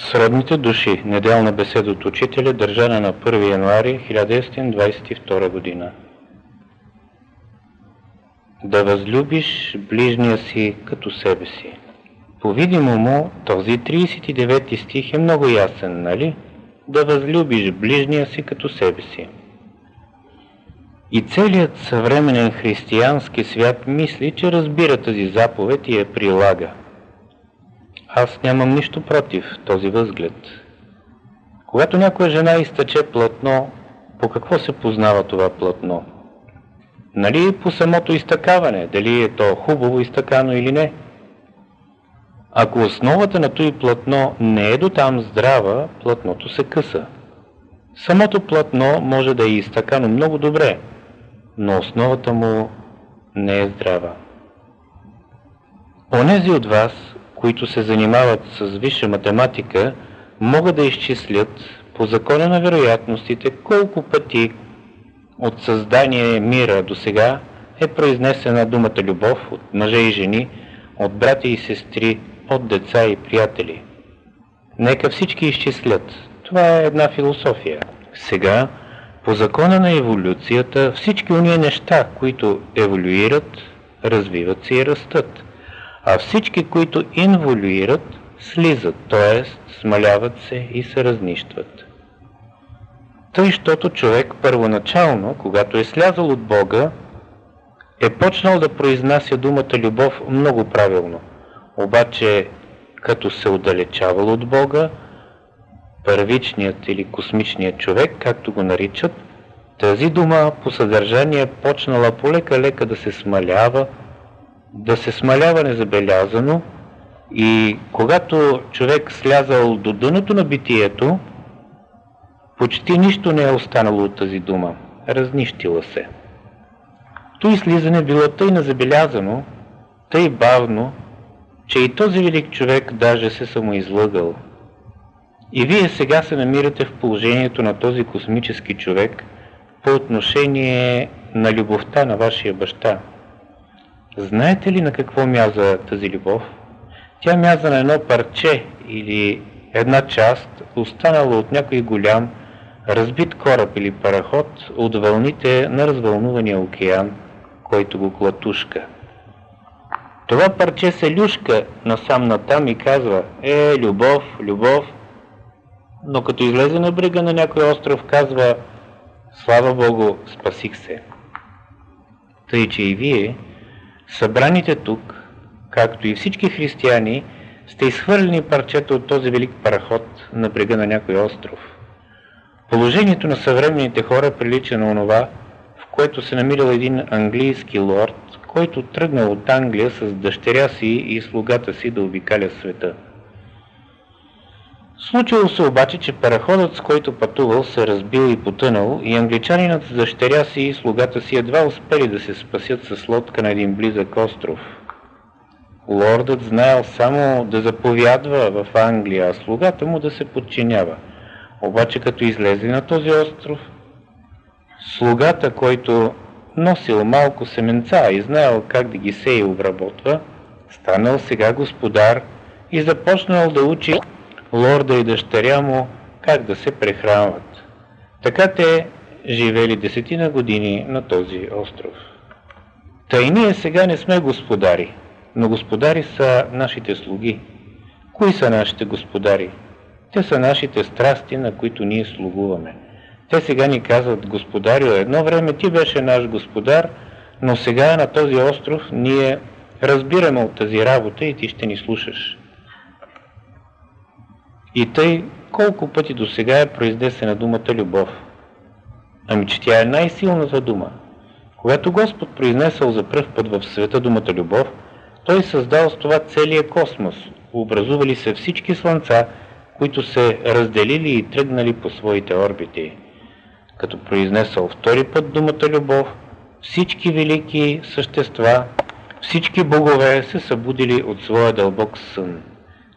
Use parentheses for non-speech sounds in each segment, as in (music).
Сродните души. Неделна беседа от учителя, държана на 1 януари 1922 година. Да възлюбиш ближния си като себе си. По-видимому, този 39 стих е много ясен, нали? Да възлюбиш ближния си като себе си. И целият съвременен християнски свят мисли, че разбира тази заповед и я прилага. Аз нямам нищо против този възглед. Когато някоя жена изтъче платно, по какво се познава това платно? Нали по самото изтъкаване, дали е то хубаво изтъкано или не? Ако основата на този платно не е до там здрава, платното се къса. Самото платно може да е изтъкано много добре, но основата му не е здрава. Онези от вас, които се занимават с висша математика, могат да изчислят по закона на вероятностите колко пъти от създание мира до сега е произнесена думата любов от мъже и жени, от брати и сестри, от деца и приятели. Нека всички изчислят. Това е една философия. Сега, по закона на еволюцията, всички уния неща, които еволюират, развиват се и растат а всички, които инволюират, слизат, т.е. смаляват се и се разнищват. Тъй, щото човек първоначално, когато е слязал от Бога, е почнал да произнася думата любов много правилно. Обаче, като се отдалечавал от Бога, първичният или космичният човек, както го наричат, тази дума по съдържание е почнала полека-лека да се смалява, да се смалява незабелязано и когато човек слязал до дъното на битието, почти нищо не е останало от тази дума. Разнищила се. Той слизане било тъй незабелязано, тъй бавно, че и този велик човек даже се самоизлъгал. И вие сега се намирате в положението на този космически човек по отношение на любовта на вашия баща. Знаете ли на какво мяза тази любов? Тя мяза на едно парче или една част, останала от някой голям, разбит кораб или параход от вълните на развълнувания океан, който го клатушка. Това парче се люшка насам натам и казва «Е, любов, любов», но като излезе на брега на някой остров казва «Слава Богу, спасих се». Тъй, че и вие, Събраните тук, както и всички християни, сте изхвърлени парчета от този велик параход на брега на някой остров. Положението на съвременните хора прилича на онова, в което се намирал един английски лорд, който тръгнал от Англия с дъщеря си и слугата си да обикаля света. Случило се обаче, че параходът, с който пътувал, се разбил и потънал и англичанинът с дъщеря си и слугата си едва успели да се спасят с лодка на един близък остров. Лордът знаел само да заповядва в Англия, а слугата му да се подчинява. Обаче като излезе на този остров, слугата, който носил малко семенца и знаел как да ги сее и обработва, станал сега господар и започнал да учи лорда и дъщеря му как да се прехранват. Така те живели десетина години на този остров. Та и ние сега не сме господари, но господари са нашите слуги. Кои са нашите господари? Те са нашите страсти, на които ние слугуваме. Те сега ни казват, господарю, едно време ти беше наш господар, но сега на този остров ние разбираме от тази работа и ти ще ни слушаш. И тъй колко пъти до сега е произнесена думата любов. Ами, че тя е най-силната дума. Когато Господ произнесъл за пръв път в света думата любов, Той създал с това целия космос, образували се всички слънца, които се разделили и тръгнали по своите орбити. Като произнесъл втори път думата любов, всички велики същества, всички богове се събудили от своя дълбок сън.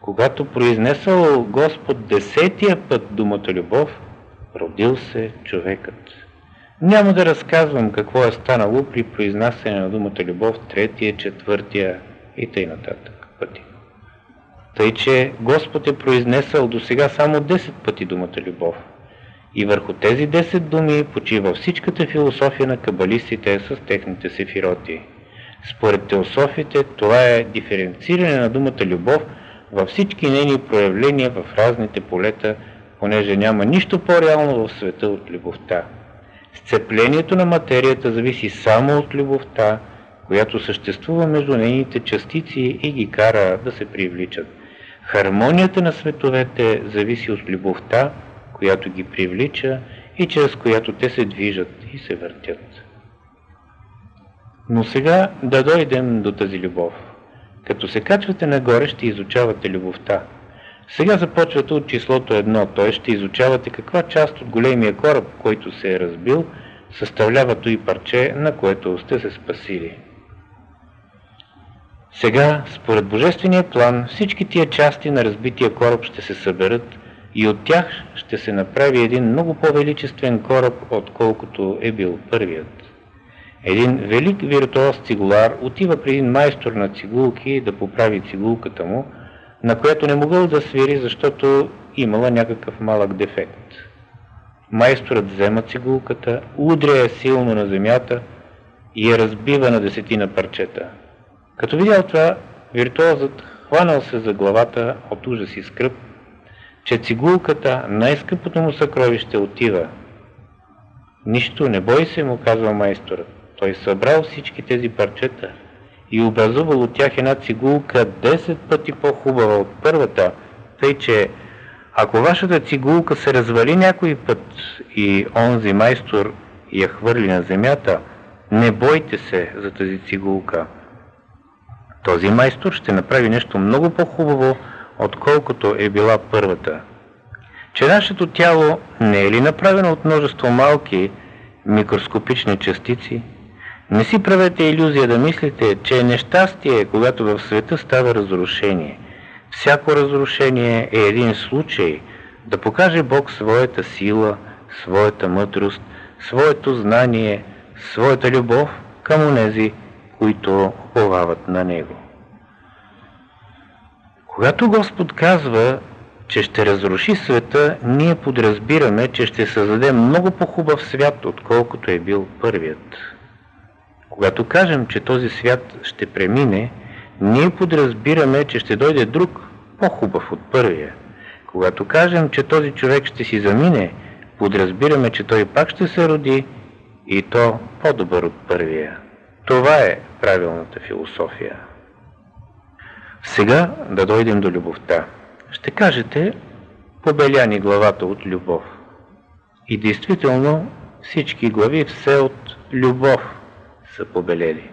Когато произнесъл Господ десетия път думата любов, родил се човекът. Няма да разказвам какво е станало при произнасяне на думата любов третия, четвъртия и тъй нататък пъти. Тъй, че Господ е произнесъл до сега само 10 пъти думата любов. И върху тези 10 думи почива всичката философия на кабалистите с техните сефироти. Според теософите това е диференциране на думата любов във всички нейни проявления в разните полета, понеже няма нищо по-реално в света от любовта. Сцеплението на материята зависи само от любовта, която съществува между нейните частици и ги кара да се привличат. Хармонията на световете зависи от любовта, която ги привлича и чрез която те се движат и се въртят. Но сега да дойдем до тази любов. Като се качвате нагоре, ще изучавате любовта. Сега започвате от числото едно, т.е. ще изучавате каква част от големия кораб, който се е разбил, съставлява и парче, на което сте се спасили. Сега, според Божествения план, всички тия части на разбития кораб ще се съберат и от тях ще се направи един много по-величествен кораб, отколкото е бил първият. Един велик виртуоз цигулар отива при един майстор на цигулки да поправи цигулката му, на която не могъл да свири, защото имала някакъв малък дефект. Майсторът взема цигулката, удря я силно на земята и я разбива на десетина парчета. Като видял това, виртуозът хванал се за главата от ужас и скръп, че цигулката, най-скъпото му съкровище, отива. Нищо, не бой се, му казва майсторът. Той събрал всички тези парчета и образувал от тях една цигулка 10 пъти по-хубава от първата, тъй че ако вашата цигулка се развали някой път и онзи майстор я хвърли на земята, не бойте се за тази цигулка. Този майстор ще направи нещо много по-хубаво, отколкото е била първата. Че нашето тяло не е ли направено от множество малки микроскопични частици? Не си правете иллюзия да мислите, че е нещастие, когато в света става разрушение. Всяко разрушение е един случай да покаже Бог своята сила, своята мъдрост, своето знание, своята любов към онези, които уповават на Него. Когато Господ казва, че ще разруши света, ние подразбираме, че ще създаде много по-хубав свят, отколкото е бил първият. Когато кажем, че този свят ще премине, ние подразбираме, че ще дойде друг, по-хубав от първия. Когато кажем, че този човек ще си замине, подразбираме, че той пак ще се роди и то по-добър от първия. Това е правилната философия. Сега да дойдем до любовта. Ще кажете, побеля ни главата от любов. И действително всички глави все от любов са побелели.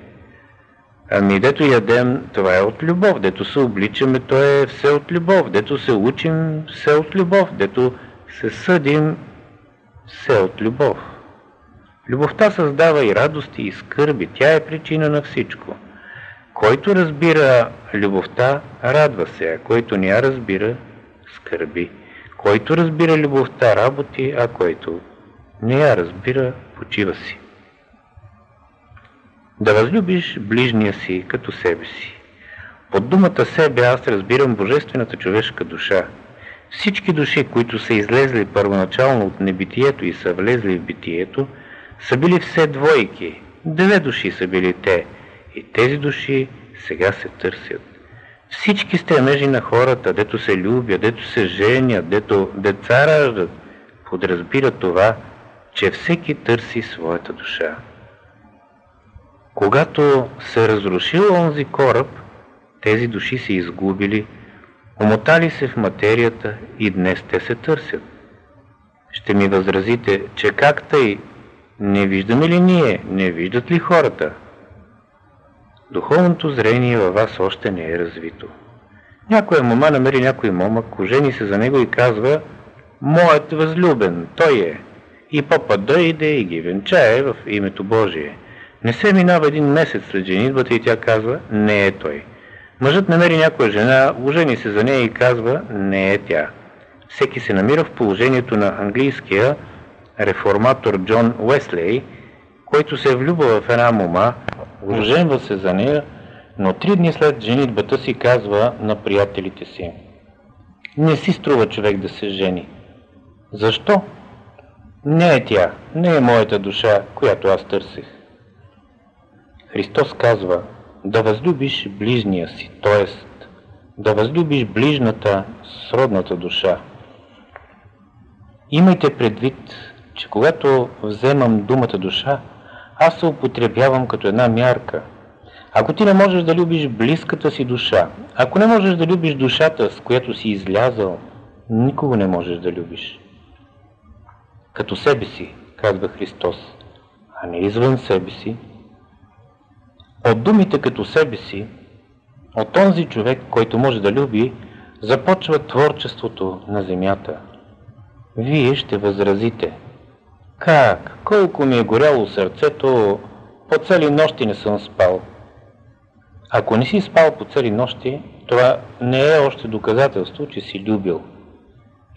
Ами дето ядем, това е от любов, дето се обличаме, то е все от любов, дето се учим, все от любов, дето се съдим, все от любов. Любовта създава и радости, и скърби, тя е причина на всичко. Който разбира любовта, радва се, а който не я разбира, скърби. Който разбира любовта, работи, а който не я разбира, почива си. Да възлюбиш ближния си като себе си. Под думата себе аз разбирам божествената човешка душа. Всички души, които са излезли първоначално от небитието и са влезли в битието, са били все двойки. Две души са били те. И тези души сега се търсят. Всички стремежи на хората, дето се любят, дето се женят, дето деца раждат, подразбира това, че всеки търси своята душа. Когато се разрушил онзи кораб, тези души се изгубили, омотали се в материята и днес те се търсят. Ще ми възразите, че как тъй, не виждаме ли ние, не виждат ли хората? Духовното зрение във вас още не е развито. Някоя мама намери някой момък, ожени се за него и казва «Моят възлюбен, той е». И папа дойде и ги венчае в името Божие – не се минава един месец след женитбата и тя казва, не е той. Мъжът намери някоя жена, ожени се за нея и казва, не е тя. Всеки се намира в положението на английския реформатор Джон Уеслей, който се е влюбва в една мома, оженва се за нея, но три дни след женитбата си казва на приятелите си Не си струва човек да се жени. Защо? Не е тя, не е моята душа, която аз търсих. Христос казва да възлюбиш ближния си, т.е. да възлюбиш ближната, сродната душа. Имайте предвид, че когато вземам думата душа, аз се употребявам като една мярка. Ако ти не можеш да любиш близката си душа, ако не можеш да любиш душата, с която си излязал, никого не можеш да любиш. Като себе си, казва Христос, а не извън себе си. От думите като себе си, от този човек, който може да люби, започва творчеството на земята. Вие ще възразите – как? Колко ми е горяло сърцето, по цели нощи не съм спал. Ако не си спал по цели нощи, това не е още доказателство, че си любил.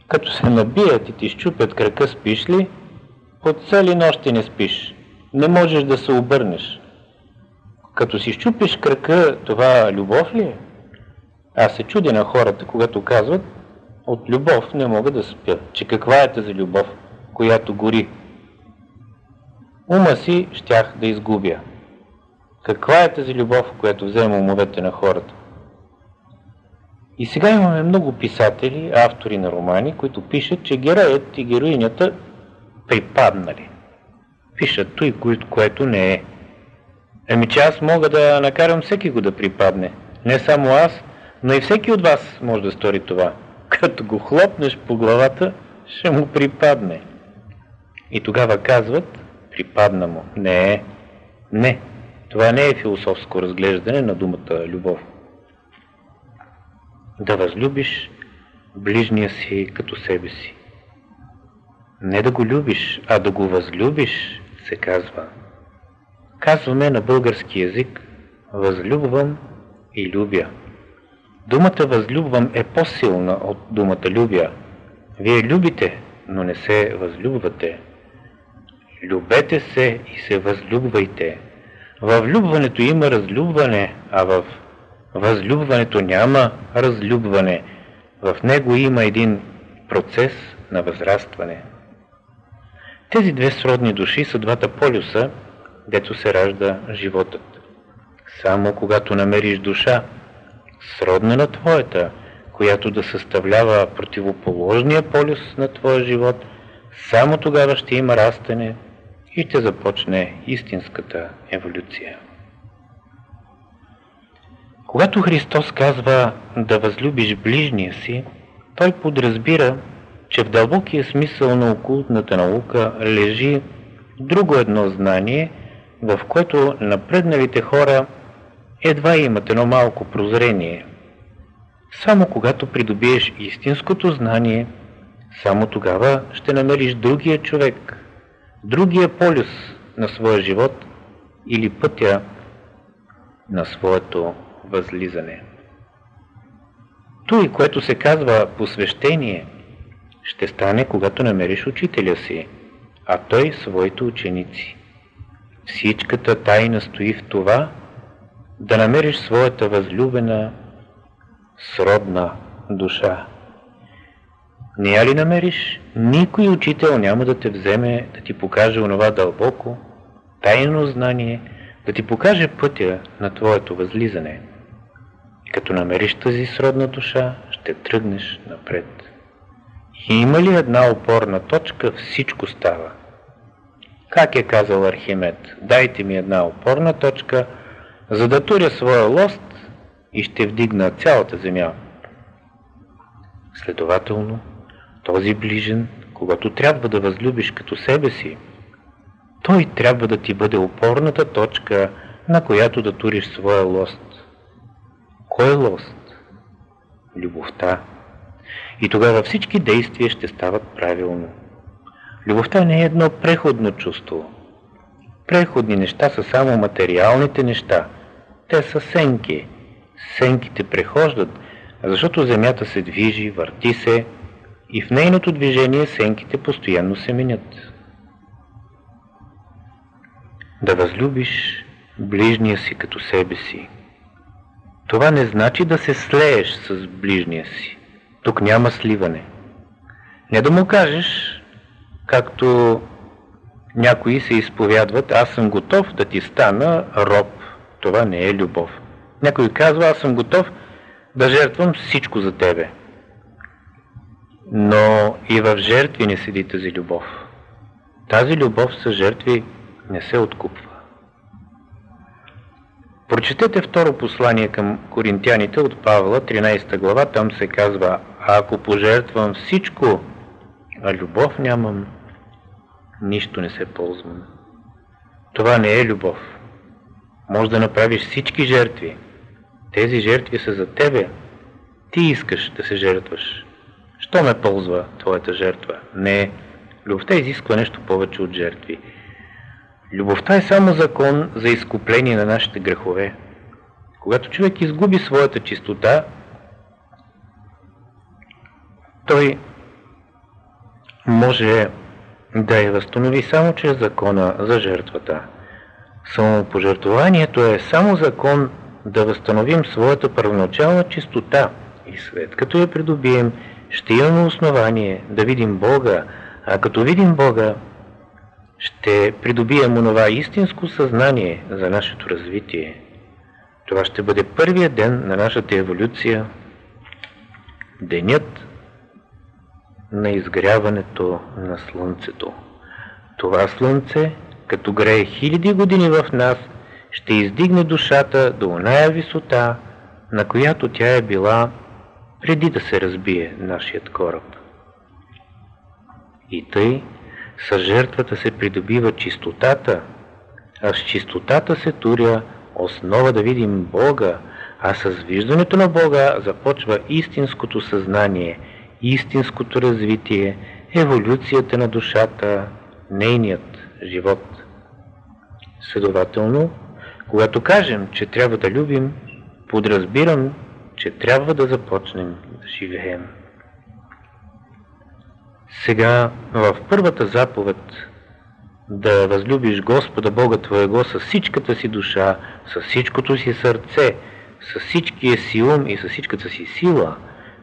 Като се набият и ти щупят крака, спиш ли? По цели нощи не спиш. Не можеш да се обърнеш. Като си щупиш крака, това любов ли е? Аз се чудя на хората, когато казват, от любов не мога да спя. Че каква е тази любов, която гори Ума си щях да изгубя. Каква е тази любов, която взема умовете на хората? И сега имаме много писатели, автори на романи, които пишат, че героят и героинята припаднали. Пишат той, което не е. Еми, че аз мога да накарам всеки го да припадне. Не само аз, но и всеки от вас може да стори това. Като го хлопнеш по главата, ще му припадне. И тогава казват, припадна му. Не. Не. Това не е философско разглеждане на думата любов. Да възлюбиш ближния си като себе си. Не да го любиш, а да го възлюбиш, се казва. Казваме на български язик възлюбвам и любя. Думата възлюбвам е по-силна от думата любя. Вие любите, но не се възлюбвате. Любете се и се възлюбвайте. В влюбването има разлюбване, а в възлюбването няма разлюбване. В него има един процес на възрастване. Тези две сродни души са двата полюса, дето се ражда животът. Само когато намериш душа, сродна на твоята, която да съставлява противоположния полюс на твоя живот, само тогава ще има растене, и ще започне истинската еволюция. Когато Христос казва да възлюбиш ближния си, той подразбира, че в дълбокия смисъл на окултната наука лежи друго едно знание, в което напредналите хора едва имат едно малко прозрение. Само когато придобиеш истинското знание, само тогава ще намериш другия човек, другия полюс на своя живот или пътя на своето възлизане. Той, което се казва посвещение, ще стане, когато намериш учителя си, а той своите ученици. Всичката тайна стои в това, да намериш своята възлюбена, сродна душа. Не я ли намериш, никой учител няма да те вземе да ти покаже онова дълбоко, тайно знание, да ти покаже пътя на твоето възлизане. Като намериш тази сродна душа, ще тръгнеш напред. И има ли една опорна точка, всичко става. Как е казал Архимед, дайте ми една опорна точка, за да туря своя лост и ще вдигна цялата земя. Следователно, този ближен, когато трябва да възлюбиш като себе си, той трябва да ти бъде опорната точка, на която да туриш своя лост. Кой е лост? Любовта. И тогава всички действия ще стават правилно. Любовта не е едно преходно чувство. Преходни неща са само материалните неща. Те са сенки. Сенките прехождат, защото земята се движи, върти се, и в нейното движение сенките постоянно се менят. Да възлюбиш ближния си като себе си. Това не значи да се слееш с ближния си. Тук няма сливане. Не да му кажеш, както някои се изповядват, аз съм готов да ти стана роб. Това не е любов. Някой казва, аз съм готов да жертвам всичко за тебе. Но и в жертви не седи тази любов. Тази любов с жертви не се откупва. Прочетете второ послание към коринтяните от Павла, 13 глава, там се казва, ако пожертвам всичко, а любов нямам, нищо не се ползвам. Това не е любов. Може да направиш всички жертви. Тези жертви са за тебе. Ти искаш да се жертваш. Що ме ползва твоята жертва? Не. Любовта изисква нещо повече от жертви. Любовта е само закон за изкупление на нашите грехове. Когато човек изгуби своята чистота, той може да я възстанови само чрез закона за жертвата. Самопожертвованието е само закон да възстановим своята първоначална чистота и след като я придобием, ще имаме основание да видим Бога, а като видим Бога, ще придобием онова истинско съзнание за нашето развитие. Това ще бъде първият ден на нашата еволюция, денят на изгряването на Слънцето. Това Слънце, като грее хиляди години в нас, ще издигне душата до оная висота, на която тя е била преди да се разбие нашият кораб. И тъй, с жертвата се придобива чистотата, а с чистотата се туря основа да видим Бога, а с виждането на Бога започва истинското съзнание, истинското развитие, еволюцията на душата, нейният живот. Следователно, когато кажем, че трябва да любим, подразбирам, че трябва да започнем да живеем. Сега в първата заповед да възлюбиш Господа Бога Твоего с всичката си душа, с всичкото си сърце, с всичкия си ум и с всичката си сила,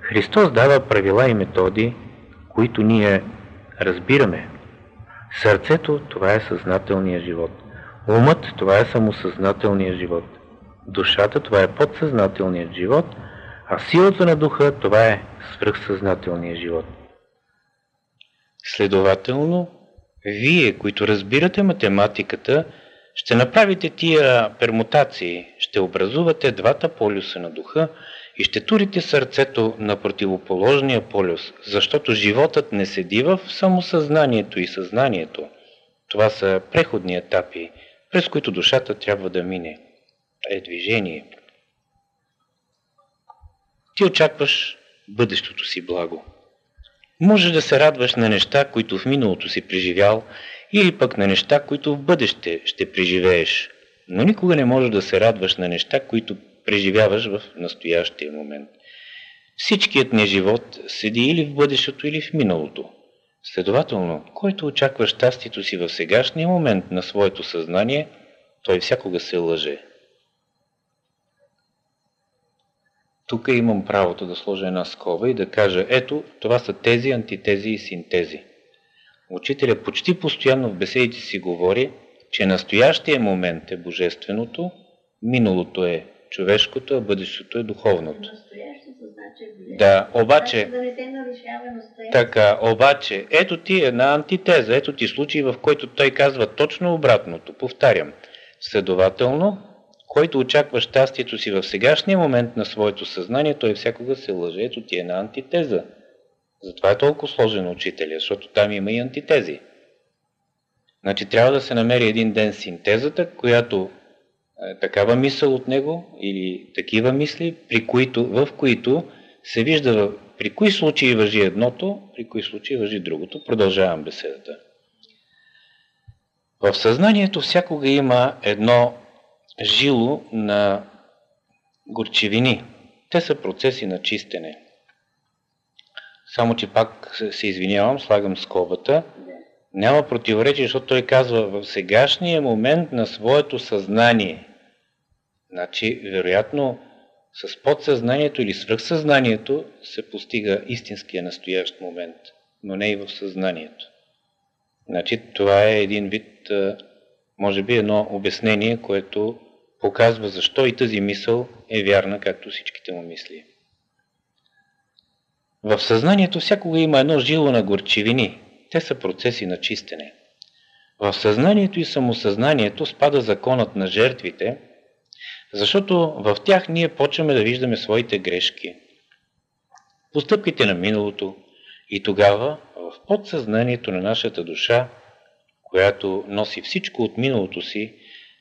Христос дава правила и методи, които ние разбираме. Сърцето – това е съзнателният живот. Умът – това е самосъзнателният живот. Душата – това е подсъзнателният живот, а силата на духа – това е свръхсъзнателният живот. Следователно, вие, които разбирате математиката, ще направите тия пермутации, ще образувате двата полюса на духа и ще турите сърцето на противоположния полюс, защото животът не седи в самосъзнанието и съзнанието. Това са преходни етапи, през които душата трябва да мине. Е движение. Ти очакваш бъдещото си благо. Може да се радваш на неща, които в миналото си преживял, или пък на неща, които в бъдеще ще преживееш. Но никога не можеш да се радваш на неща, които преживяваш в настоящия момент. Всичкият ни живот седи или в бъдещето, или в миналото. Следователно, който очаква щастието си в сегашния момент на своето съзнание, той всякога се лъже. Тук имам правото да сложа една скоба и да кажа, ето, това са тези, антитези и синтези. Учителя почти постоянно в беседите си говори, че настоящия момент е божественото, миналото е човешкото, а бъдещето е духовното. Значи да, обаче... Да не се така, обаче, ето ти една антитеза, ето ти случай, в който той казва точно обратното. Повтарям. Следователно, който очаква щастието си в сегашния момент на своето съзнание, той всякога се лъже. Ето ти е една антитеза. Затова е толкова сложен учителя, защото там има и антитези. Значи трябва да се намери един ден синтезата, която е такава мисъл от него или такива мисли, при които, в които се вижда при кои случаи въжи едното, при кои случаи въжи другото. Продължавам беседата. В съзнанието всякога има едно жило на горчевини. Те са процеси на чистене. Само, че пак се извинявам, слагам скобата. Няма противоречие, защото той казва в сегашния момент на своето съзнание. Значи, вероятно, С подсъзнанието или свръхсъзнанието се постига истинския настоящ момент, но не и в съзнанието. Значи това е един вид, може би едно обяснение, което показва защо и тази мисъл е вярна, както всичките му мисли. В съзнанието всякога има едно жило на горчивини. Те са процеси на чистене. В съзнанието и самосъзнанието спада законът на жертвите, защото в тях ние почваме да виждаме своите грешки, постъпките на миналото и тогава в подсъзнанието на нашата душа, която носи всичко от миналото си,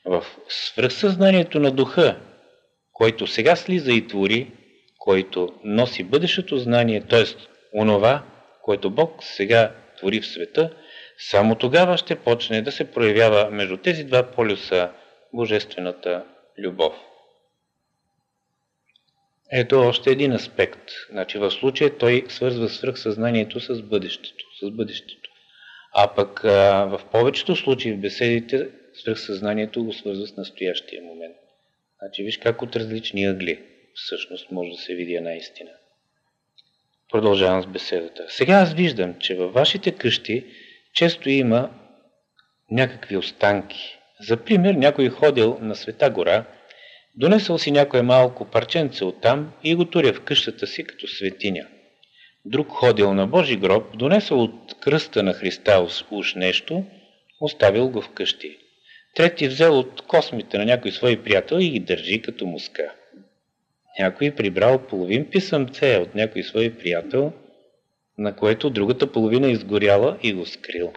в свръхсъзнанието на духа, който сега слиза и твори, който носи бъдещето знание, т.е. онова, което Бог сега твори в света, само тогава ще почне да се проявява между тези два полюса божествената любов. Ето още един аспект. Значи в случая той свързва свръхсъзнанието с бъдещето. С бъдещето. А пък а, в повечето случаи в беседите свръхсъзнанието го свързва с настоящия момент. Значи виж как от различни ъгли всъщност може да се види една истина. Продължавам с беседата. Сега аз виждам, че във вашите къщи често има някакви останки. За пример, някой ходил на Света гора, донесъл си някое малко парченце оттам и го туря в къщата си като светиня. Друг ходил на Божи гроб, донесъл от кръста на Христа уж нещо, оставил го в къщи. Трети взел от космите на някой свой приятел и ги държи като муска. Някой прибрал половин писъмце от някой свой приятел, на което другата половина изгоряла и го скрил.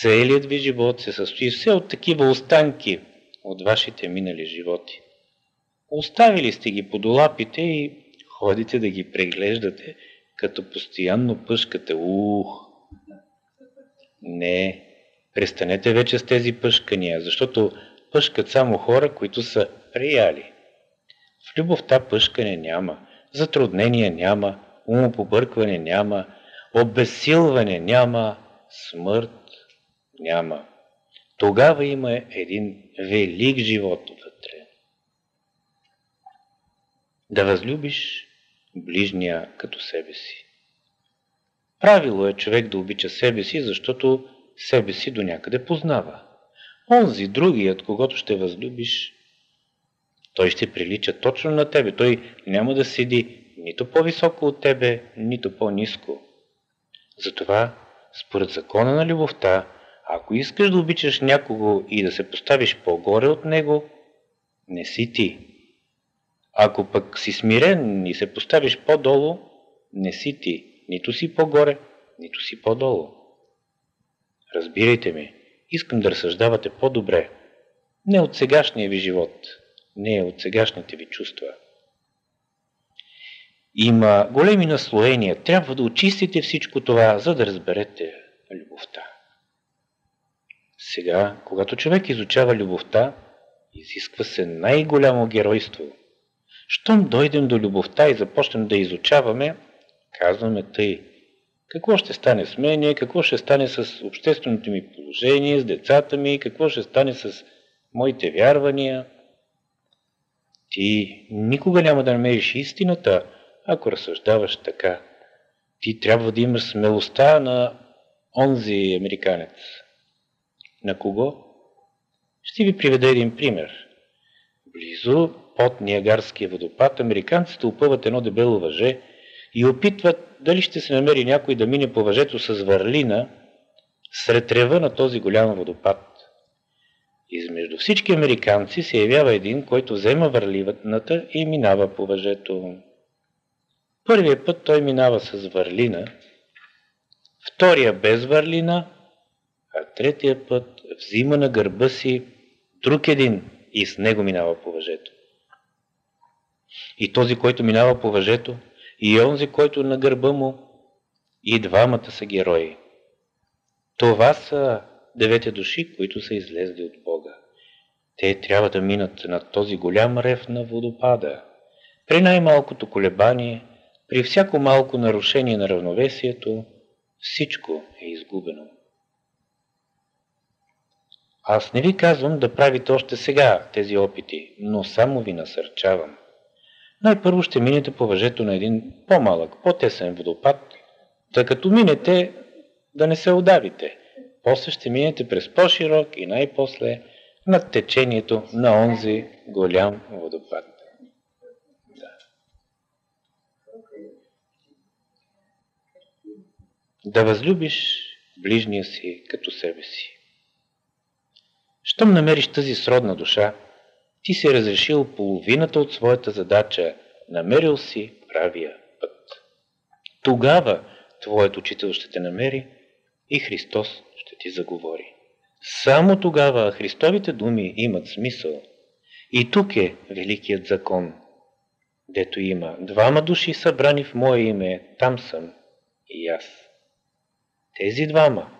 Целият ви живот се състои все от такива останки от вашите минали животи. Оставили сте ги по долапите и ходите да ги преглеждате, като постоянно пъшкате. Ух! Не, престанете вече с тези пъшкания, защото пъшкат само хора, които са прияли. В любовта пъшкане няма, затруднения няма, умопобъркване няма, обесилване няма, смърт няма. Тогава има един велик живот вътре. Да възлюбиш ближния като себе си. Правило е човек да обича себе си, защото себе си до някъде познава. Онзи, другият, когато ще възлюбиш, той ще прилича точно на тебе. Той няма да седи нито по-високо от тебе, нито по-низко. Затова, според закона на любовта, ако искаш да обичаш някого и да се поставиш по-горе от него, не си ти. Ако пък си смирен и се поставиш по-долу, не си ти. Нито си по-горе, нито си по-долу. Разбирайте ме, искам да разсъждавате по-добре. Не от сегашния ви живот, не от сегашните ви чувства. Има големи наслоения. Трябва да очистите всичко това, за да разберете любовта. Сега, когато човек изучава любовта, изисква се най-голямо геройство. Щом дойдем до любовта и започнем да изучаваме, казваме тъй. Какво ще стане с мене, какво ще стане с общественото ми положение, с децата ми, какво ще стане с моите вярвания. Ти никога няма да намериш истината, ако разсъждаваш така. Ти трябва да имаш смелостта на онзи американец. На кого? Ще ви приведа един пример. Близо под Ниагарския водопад американците опъват едно дебело въже и опитват дали ще се намери някой да мине по въжето с върлина сред рева на този голям водопад. Измежду всички американци се явява един, който взема върливата и минава по въжето. Първият път той минава с върлина, втория без върлина, а третия път взима на гърба си друг един и с него минава по въжето. И този, който минава по въжето, и онзи, който на гърба му, и двамата са герои. Това са девете души, които са излезли от Бога. Те трябва да минат над този голям рев на водопада. При най-малкото колебание, при всяко малко нарушение на равновесието, всичко е изгубено. Аз не ви казвам да правите още сега тези опити, но само ви насърчавам. най-първо ще минете по въжето на един по-малък, по-тесен водопад, тъй като минете да не се удавите. После ще минете през по-широк и най-после над течението на онзи голям водопад. Да. да възлюбиш ближния си като себе си. Щом намериш тази сродна душа, ти си разрешил половината от своята задача, намерил си правия път. Тогава твоят учител ще те намери и Христос ще ти заговори. Само тогава Христовите думи имат смисъл. И тук е великият закон, дето има двама души събрани в Мое име, там съм и аз. Тези двама,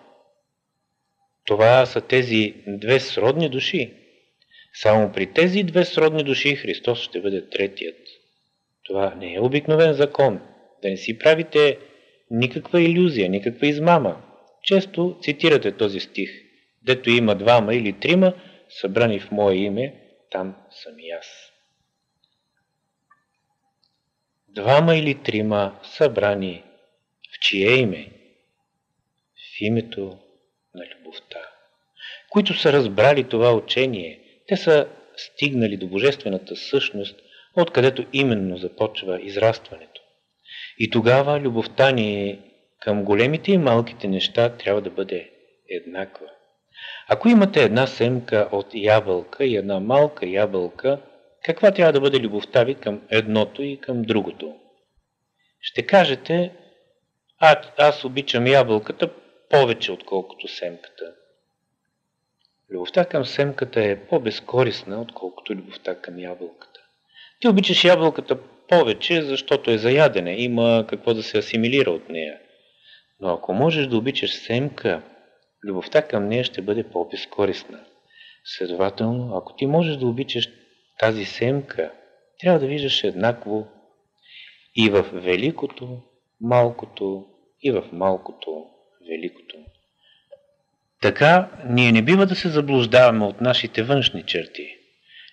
това са тези две сродни души. Само при тези две сродни души Христос ще бъде третият. Това не е обикновен закон. Да не си правите никаква иллюзия, никаква измама. Често цитирате този стих. Дето има двама или трима, събрани в Мое име, там съм и аз. Двама или трима събрани в чие име? В името на любовта. Които са разбрали това учение, те са стигнали до божествената същност, откъдето именно започва израстването. И тогава любовта ни към големите и малките неща трябва да бъде еднаква. Ако имате една семка от ябълка и една малка ябълка, каква трябва да бъде любовта ви към едното и към другото? Ще кажете, а, аз обичам ябълката повече отколкото семката. Любовта към семката е по-безкорисна, отколкото любовта към ябълката. Ти обичаш ябълката повече, защото е за ядене, има какво да се асимилира от нея. Но ако можеш да обичаш семка, любовта към нея ще бъде по-безкорисна. Следователно, ако ти можеш да обичаш тази семка, трябва да виждаш еднакво и в великото, малкото, и в малкото, великото. Така, ние не бива да се заблуждаваме от нашите външни черти.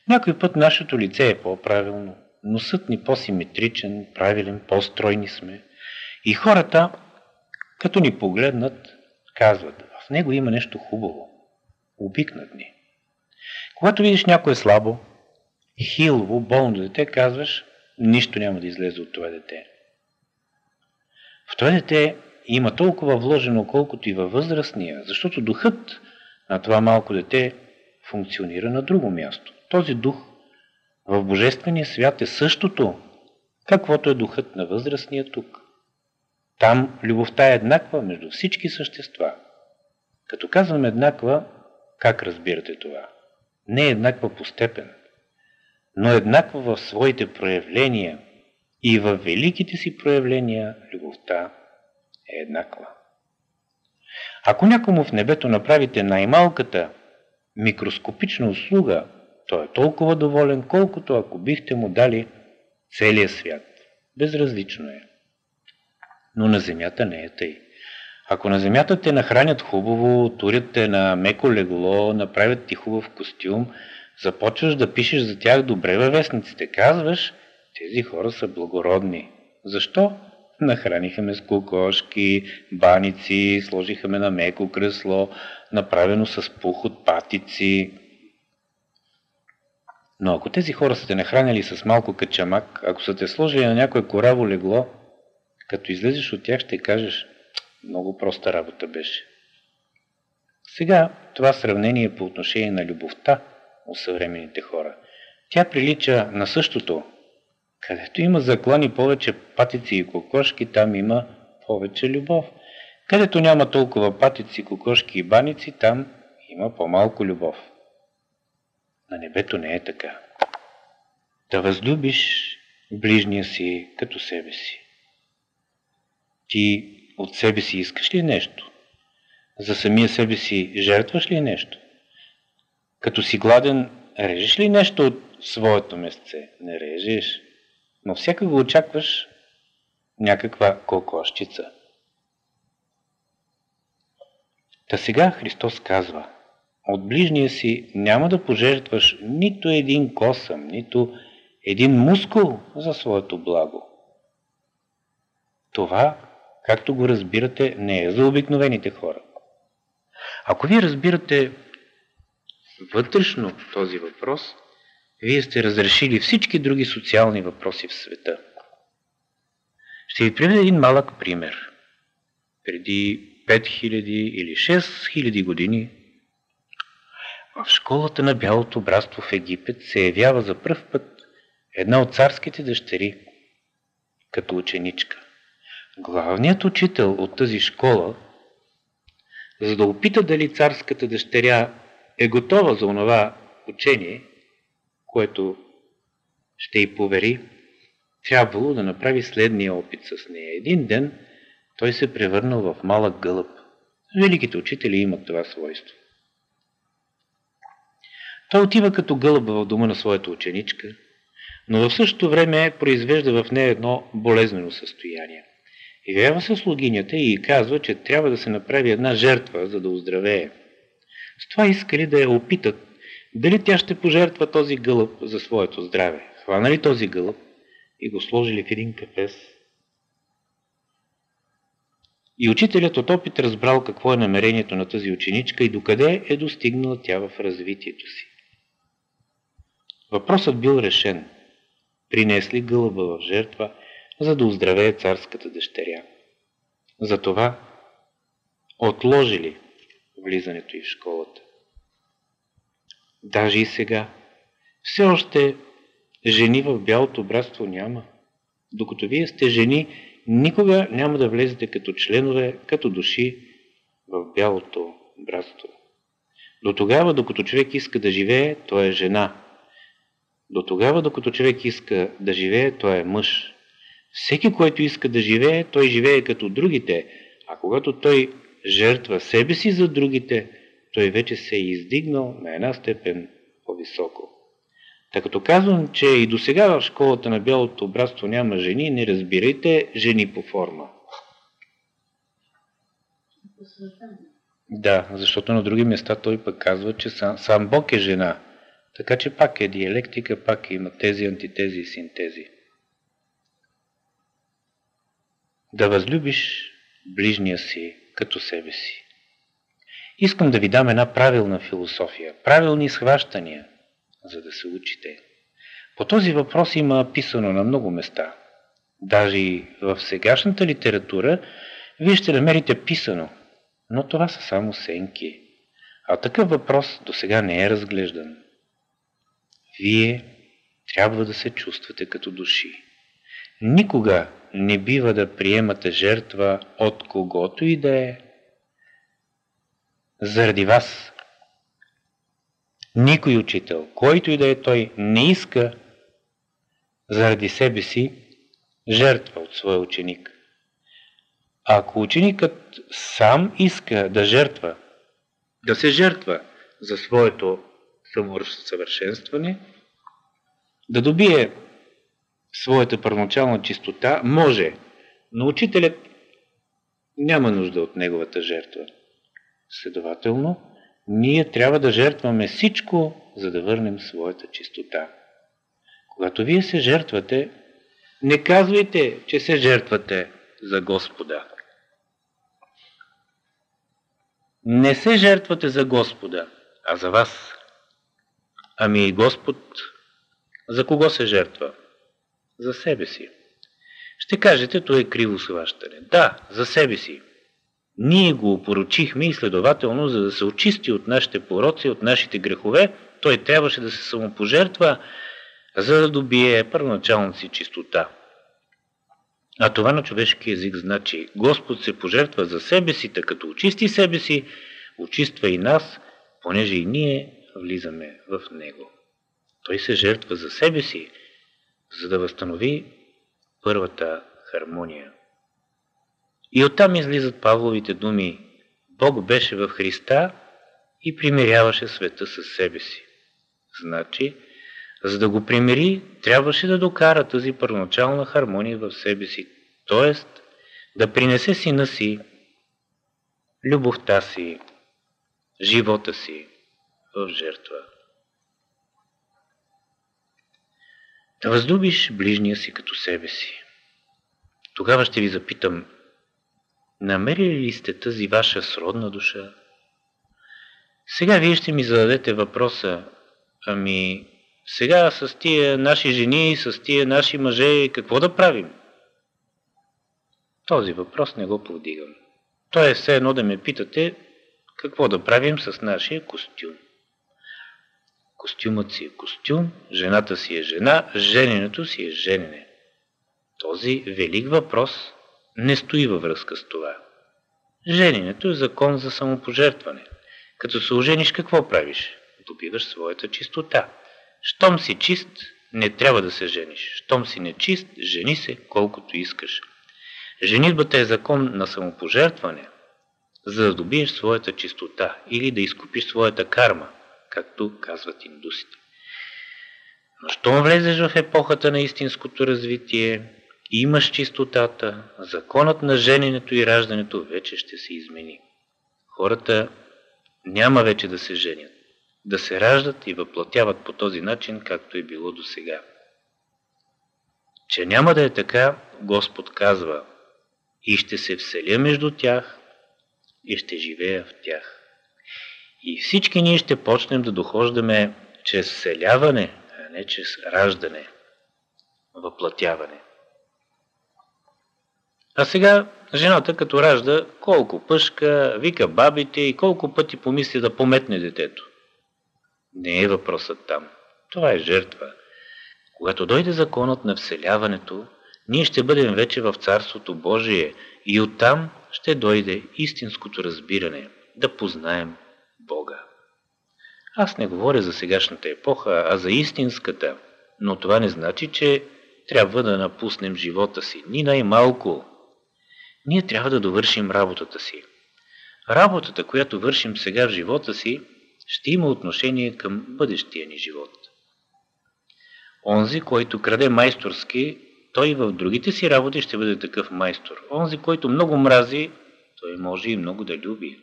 Някой път нашето лице е по-правилно, носът ни по-симетричен, правилен, по-стройни сме. И хората, като ни погледнат, казват, в него има нещо хубаво. Обикнат ни. Когато видиш някое слабо, хилово, болно дете, казваш, нищо няма да излезе от това дете. В това дете има толкова вложено, колкото и във възрастния, защото духът на това малко дете функционира на друго място. Този дух в Божествения свят е същото, каквото е духът на възрастния тук. Там любовта е еднаква между всички същества. Като казвам еднаква, как разбирате това? Не е еднаква по степен, но еднаква в своите проявления и в великите си проявления любовта е еднаква. Ако някому в небето направите най-малката микроскопична услуга, той е толкова доволен, колкото ако бихте му дали целия свят. Безразлично е. Но на земята не е тъй. Ако на земята те нахранят хубаво, турят те на меко легло, направят ти хубав костюм, започваш да пишеш за тях добре във вестниците, казваш, тези хора са благородни. Защо? Нахраниха ме с кокошки, баници, сложиха ме на меко кресло, направено с пух от патици. Но ако тези хора са те нахранили с малко качамак, ако са те сложили на някое кораво легло, като излезеш от тях ще кажеш, много проста работа беше. Сега това сравнение по отношение на любовта у съвременните хора. Тя прилича на същото, където има заклани повече патици и кокошки, там има повече любов. Където няма толкова патици, кокошки и баници, там има по-малко любов. На небето не е така. Да възлюбиш ближния си като себе си. Ти от себе си искаш ли нещо? За самия себе си жертваш ли нещо? Като си гладен, режеш ли нещо от своето месце? Не режеш но всяка го очакваш някаква кокошчица. Та сега Христос казва, от ближния си няма да пожертваш нито един косъм, нито един мускул за своето благо. Това, както го разбирате, не е за обикновените хора. Ако вие разбирате вътрешно този въпрос, вие сте разрешили всички други социални въпроси в света. Ще ви приведа един малък пример. Преди 5000 или 6000 години в школата на Бялото братство в Египет се явява за пръв път една от царските дъщери като ученичка. Главният учител от тази школа, за да опита дали царската дъщеря е готова за онова учение, което ще й повери, трябвало да направи следния опит с нея. Един ден той се превърнал в малък гълъб. Великите учители имат това свойство. Той отива като гълъба в дома на своята ученичка, но в същото време произвежда в нея едно болезнено състояние. Явява се слугинята и казва, че трябва да се направи една жертва, за да оздравее. С това искали да я опитат дали тя ще пожертва този гълъб за своето здраве. Хванали този гълъб и го сложили в един кафес. И учителят от опит разбрал какво е намерението на тази ученичка и докъде е достигнала тя в развитието си. Въпросът бил решен. Принесли гълъба в жертва, за да оздравее царската дъщеря. Затова отложили влизането и в школата. Даже и сега. Все още жени в бялото братство няма. Докато вие сте жени, никога няма да влезете като членове, като души в бялото братство. До тогава, докато човек иска да живее, той е жена. До тогава, докато човек иска да живее, той е мъж. Всеки, който иска да живее, той живее като другите, а когато той жертва себе си за другите, той вече се е издигнал на една степен по-високо. Тъй като казвам, че и до сега в школата на бялото братство няма жени, не разбирайте жени по форма. Да, защото на други места той пък казва, че сам, сам Бог е жена. Така че пак е диалектика, пак има тези, антитези и синтези. Да възлюбиш ближния си като себе си. Искам да ви дам една правилна философия, правилни схващания, за да се учите. По този въпрос има писано на много места. Даже и в сегашната литература вие ще намерите писано, но това са само сенки. А такъв въпрос до сега не е разглеждан. Вие трябва да се чувствате като души. Никога не бива да приемате жертва от когото и да е, заради вас. Никой учител, който и да е той, не иска заради себе си жертва от своя ученик. Ако ученикът сам иска да жертва, да се жертва за своето самосъвършенстване, да добие своята първоначална чистота, може, но учителят няма нужда от неговата жертва. Следователно, ние трябва да жертваме всичко, за да върнем своята чистота. Когато вие се жертвате, не казвайте, че се жертвате за Господа. Не се жертвате за Господа, а за вас. Ами и Господ за кого се жертва? За себе си. Ще кажете, то е криво сващане. Да, за себе си. Ние го опорочихме и следователно, за да се очисти от нашите пороци, от нашите грехове, той трябваше да се самопожертва, за да добие първоначалната си чистота. А това на човешки език значи Господ се пожертва за себе си, така като очисти себе си, очиства и нас, понеже и ние влизаме в Него. Той се жертва за себе си, за да възстанови първата хармония. И оттам излизат Павловите думи Бог беше в Христа и примиряваше света с себе си. Значи, за да го примири, трябваше да докара тази първоначална хармония в себе си, т.е. да принесе сина си, любовта си, живота си в жертва. Да възлюбиш ближния си като себе си. Тогава ще ви запитам, намерили ли сте тази ваша сродна душа? Сега вие ще ми зададете въпроса, ами сега с тия наши жени, с тия наши мъже, какво да правим? Този въпрос не го повдигам. То е все едно да ме питате какво да правим с нашия костюм. Костюмът си е костюм, жената си е жена, жененето си е женене. Този велик въпрос не стои във връзка с това. Жененето е закон за самопожертване. Като се ожениш, какво правиш? Добиваш своята чистота. Щом си чист, не трябва да се жениш. Щом си нечист, жени се колкото искаш. Женитбата е закон на самопожертване, за да добиеш своята чистота или да изкупиш своята карма, както казват индусите. Но щом влезеш в епохата на истинското развитие, имаш чистотата, законът на жененето и раждането вече ще се измени. Хората няма вече да се женят, да се раждат и въплатяват по този начин, както е било до сега. Че няма да е така, Господ казва, и ще се вселя между тях и ще живея в тях. И всички ние ще почнем да дохождаме чрез вселяване, а не чрез раждане, въплатяване. А сега жената като ражда, колко пъшка, вика бабите и колко пъти помисли да пометне детето. Не е въпросът там. Това е жертва. Когато дойде законът на вселяването, ние ще бъдем вече в Царството Божие и оттам ще дойде истинското разбиране, да познаем Бога. Аз не говоря за сегашната епоха, а за истинската, но това не значи, че трябва да напуснем живота си, ни най-малко. Ние трябва да довършим работата си. Работата, която вършим сега в живота си, ще има отношение към бъдещия ни живот. Онзи, който краде майсторски, той в другите си работи ще бъде такъв майстор. Онзи, който много мрази, той може и много да люби.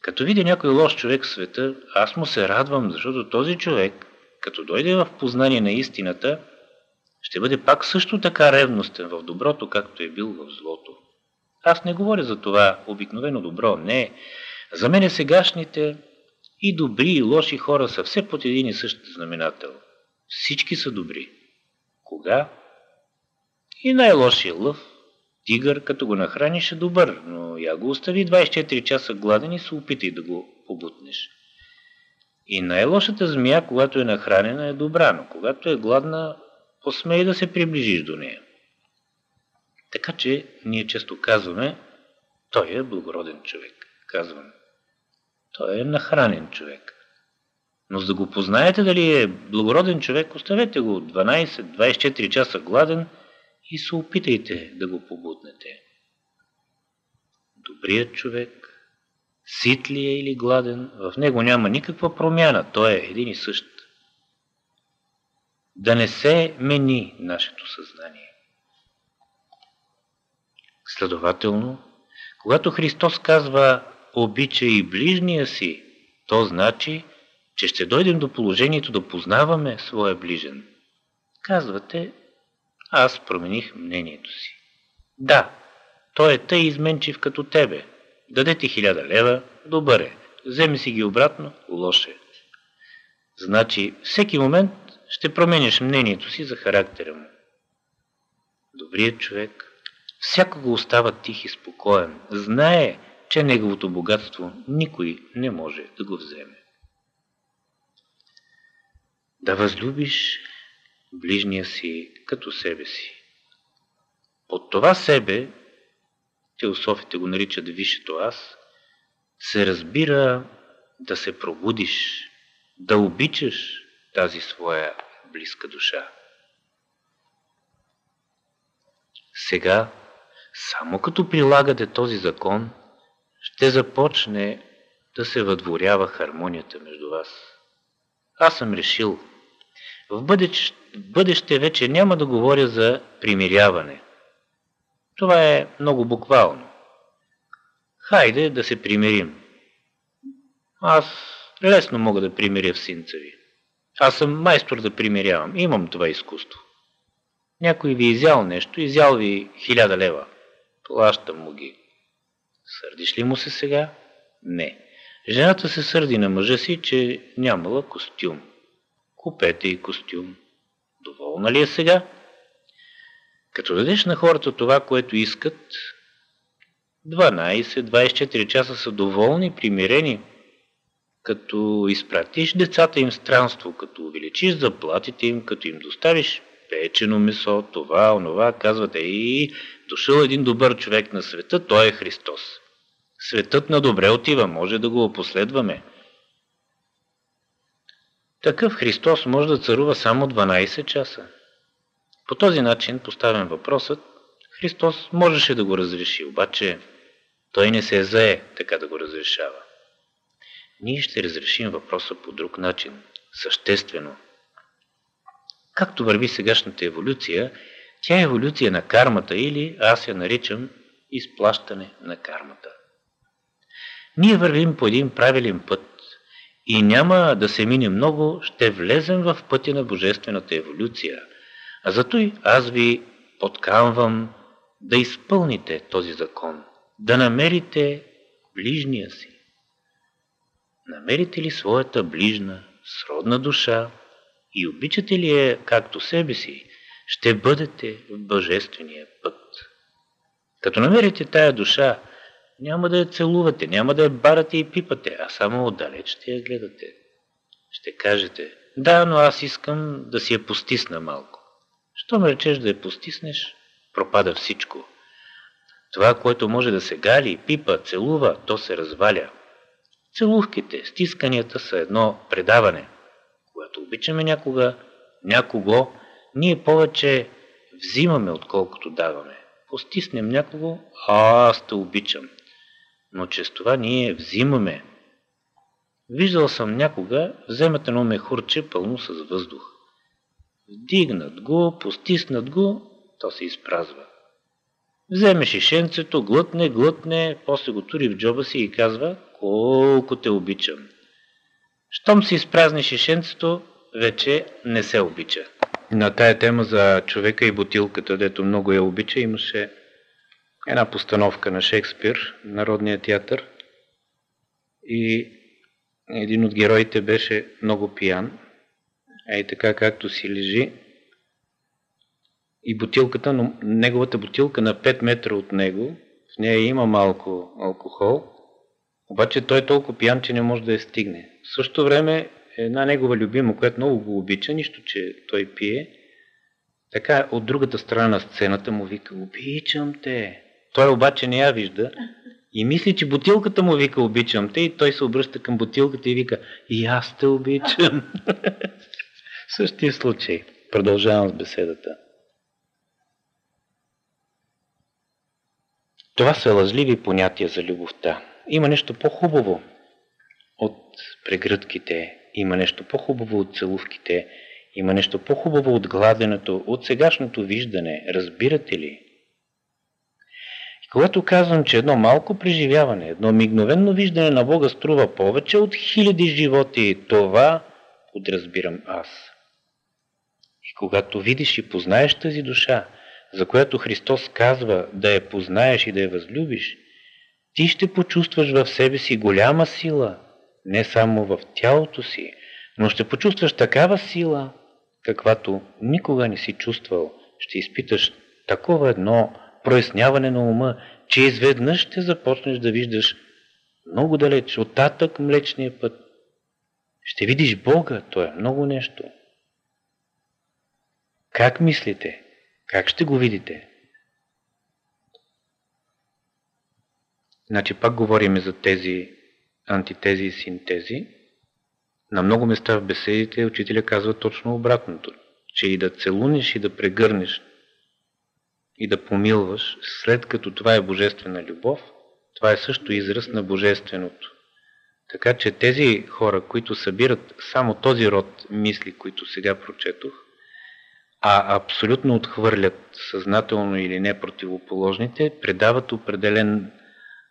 Като видя някой лош човек в света, аз му се радвам, защото този човек, като дойде в познание на истината, ще бъде пак също така ревностен в доброто, както е бил в злото. Аз не говоря за това обикновено добро, не. За мен сегашните и добри и лоши хора са все под един и същ знаменател. Всички са добри. Кога? И най-лошия лъв, тигър, като го нахраниш е добър, но я го остави 24 часа гладен и се опитай да го побутнеш. И най-лошата змия, когато е нахранена, е добра, но когато е гладна, посмей да се приближиш до нея. Така че ние често казваме, той е благороден човек. Казваме, той е нахранен човек. Но за да го познаете дали е благороден човек, оставете го 12-24 часа гладен – и се опитайте да го побуднете. Добрият човек, сит ли е или гладен, в него няма никаква промяна, той е един и същ. Да не се мени нашето съзнание. Следователно, когато Христос казва обича и ближния си, то значи, че ще дойдем до положението да познаваме своя ближен. Казвате, аз промених мнението си. Да, той е тъй изменчив като тебе. Даде ти хиляда лева, добър е. Вземи си ги обратно, лоше. Значи, всеки момент ще промениш мнението си за характера му. Добрият човек всякога остава тих и спокоен. Знае, че неговото богатство никой не може да го вземе. Да възлюбиш ближния си като себе си. От това себе, теософите го наричат висшето аз, се разбира да се пробудиш, да обичаш тази своя близка душа. Сега, само като прилагате този закон, ще започне да се въдворява хармонията между вас. Аз съм решил, в бъдеще, в бъдеще вече няма да говоря за примиряване. Това е много буквално. Хайде да се примирим. Аз лесно мога да примиря в синца ви. Аз съм майстор да примирявам. Имам това изкуство. Някой ви е изял нещо, изял ви хиляда лева. Плащам му ги. Сърдиш ли му се сега? Не. Жената се сърди на мъжа си, че нямала костюм. Купете и костюм. Доволна ли е сега? Като дадеш на хората това, което искат, 12-24 часа са доволни, примирени. Като изпратиш децата им странство, като увеличиш заплатите им, като им доставиш печено месо, това, онова, казвате и дошъл един добър човек на света, той е Христос. Светът на добре отива, може да го опоследваме. Такъв Христос може да царува само 12 часа. По този начин поставен въпросът, Христос можеше да го разреши, обаче той не се зае така да го разрешава. Ние ще разрешим въпроса по друг начин, съществено. Както върви сегашната еволюция, тя е еволюция на кармата или аз я наричам изплащане на кармата. Ние вървим по един правилен път и няма да се мине много, ще влезем в пътя на божествената еволюция. А зато и аз ви подканвам да изпълните този закон, да намерите ближния си. Намерите ли своята ближна, сродна душа и обичате ли я както себе си, ще бъдете в божествения път. Като намерите тая душа, няма да я целувате, няма да я барате и пипате, а само отдалеч ще я гледате. Ще кажете, да, но аз искам да си я постисна малко. Що ме речеш да я постиснеш, пропада всичко. Това, което може да се гали, пипа, целува, то се разваля. Целувките, стисканията са едно предаване. Когато обичаме някога, някого, ние повече взимаме, отколкото даваме. Постиснем някого, а аз те обичам но че с това ние взимаме. Виждал съм някога, вземат едно мехурче пълно с въздух. Вдигнат го, постиснат го, то се изпразва. Вземе шишенцето, глътне, глътне, после го тури в джоба си и казва, колко те обичам. Щом се изпразни шишенцето, вече не се обича. На тая тема за човека и бутилката, дето много я обича, имаше една постановка на Шекспир, Народния театър. И един от героите беше много пиян. Ей така както си лежи. И бутилката, но неговата бутилка на 5 метра от него, в нея има малко алкохол, обаче той е толкова пиян, че не може да я стигне. В същото време една негова любима, която много го обича, нищо, че той пие, така от другата страна на сцената му вика, обичам те. Той обаче не я вижда и мисли, че бутилката му вика обичам те и той се обръща към бутилката и вика и аз те обичам. (laughs) Същия случай. Продължавам с беседата. Това са лъжливи понятия за любовта. Има нещо по-хубаво от прегръдките, има нещо по-хубаво от целувките, има нещо по-хубаво от гладенето, от сегашното виждане. Разбирате ли? Когато казвам, че едно малко преживяване, едно мигновенно виждане на Бога струва повече от хиляди животи, това подразбирам аз. И когато видиш и познаеш тази душа, за която Христос казва да я познаеш и да я възлюбиш, ти ще почувстваш в себе си голяма сила, не само в тялото си, но ще почувстваш такава сила, каквато никога не си чувствал. Ще изпиташ такова едно проясняване на ума, че изведнъж ще започнеш да виждаш много далеч, оттатък млечния път. Ще видиш Бога, то е много нещо. Как мислите? Как ще го видите? Значи пак говорим за тези антитези и синтези. На много места в беседите учителя казва точно обратното, че и да целуниш и да прегърнеш и да помилваш, след като това е божествена любов, това е също израз на божественото. Така че тези хора, които събират само този род мисли, които сега прочетох, а абсолютно отхвърлят съзнателно или не противоположните, предават определен,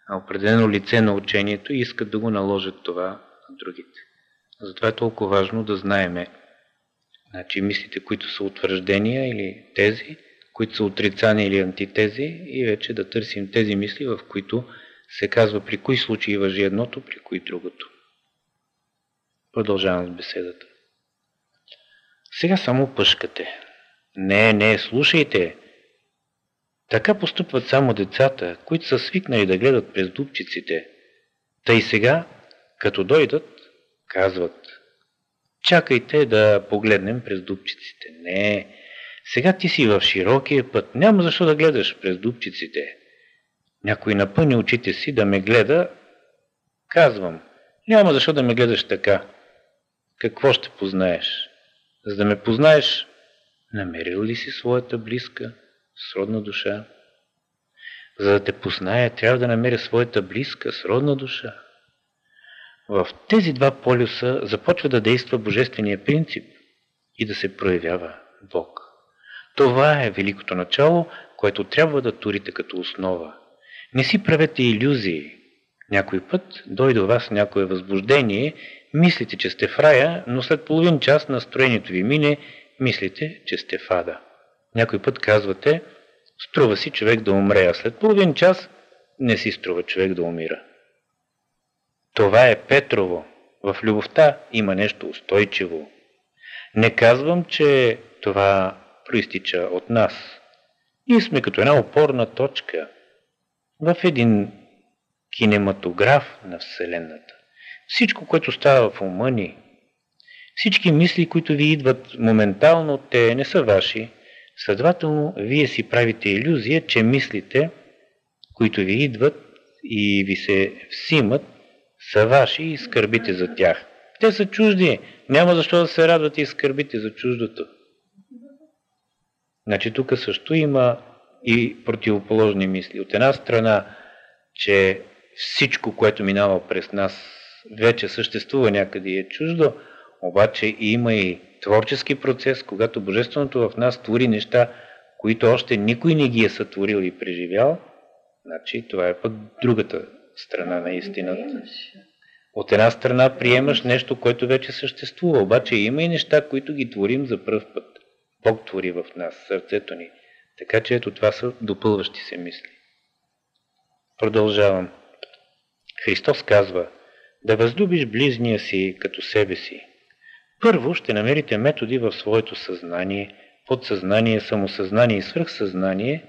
определено лице на учението и искат да го наложат това на другите. Затова е толкова важно да знаеме Значи мислите, които са утвърждения или тези, които са отрицания или антитези и вече да търсим тези мисли, в които се казва при кои случаи въжи едното, при кои другото. Продължавам с беседата. Сега само пъшкате. Не, не, слушайте. Така поступват само децата, които са свикнали да гледат през дубчиците. Тъй сега, като дойдат, казват, чакайте да погледнем през дубчиците. Не, сега ти си в широкия път, няма защо да гледаш през дубчиците. Някой напъни очите си да ме гледа, казвам, няма защо да ме гледаш така. Какво ще познаеш? За да ме познаеш, намерил ли си своята близка, сродна душа? За да те позная, трябва да намеря своята близка, сродна душа. В тези два полюса започва да действа божествения принцип и да се проявява Бог. Това е великото начало, което трябва да турите като основа. Не си правете иллюзии. Някой път дойде у вас някое възбуждение, мислите, че сте в рая, но след половин час настроението ви мине, мислите, че сте в ада. Някой път казвате, струва си човек да умре, а след половин час не си струва човек да умира. Това е Петрово. В любовта има нещо устойчиво. Не казвам, че това проистича от нас. Ние сме като една опорна точка в един кинематограф на Вселената. Всичко, което става в ума ни, всички мисли, които ви идват моментално, те не са ваши. Следователно, вие си правите иллюзия, че мислите, които ви идват и ви се всимат, са ваши и скърбите за тях. Те са чужди. Няма защо да се радвате и скърбите за чуждото. Значи тук също има и противоположни мисли. От една страна, че всичко, което минава през нас, вече съществува някъде и е чуждо, обаче има и творчески процес, когато Божественото в нас твори неща, които още никой не ги е сътворил и преживял, значи това е пък другата страна на истината. От една страна приемаш нещо, което вече съществува, обаче има и неща, които ги творим за пръв път. Бог твори в нас, сърцето ни. Така че ето това са допълващи се мисли. Продължавам. Христос казва, да възлюбиш близния си като себе си. Първо ще намерите методи в своето съзнание, подсъзнание, самосъзнание и свръхсъзнание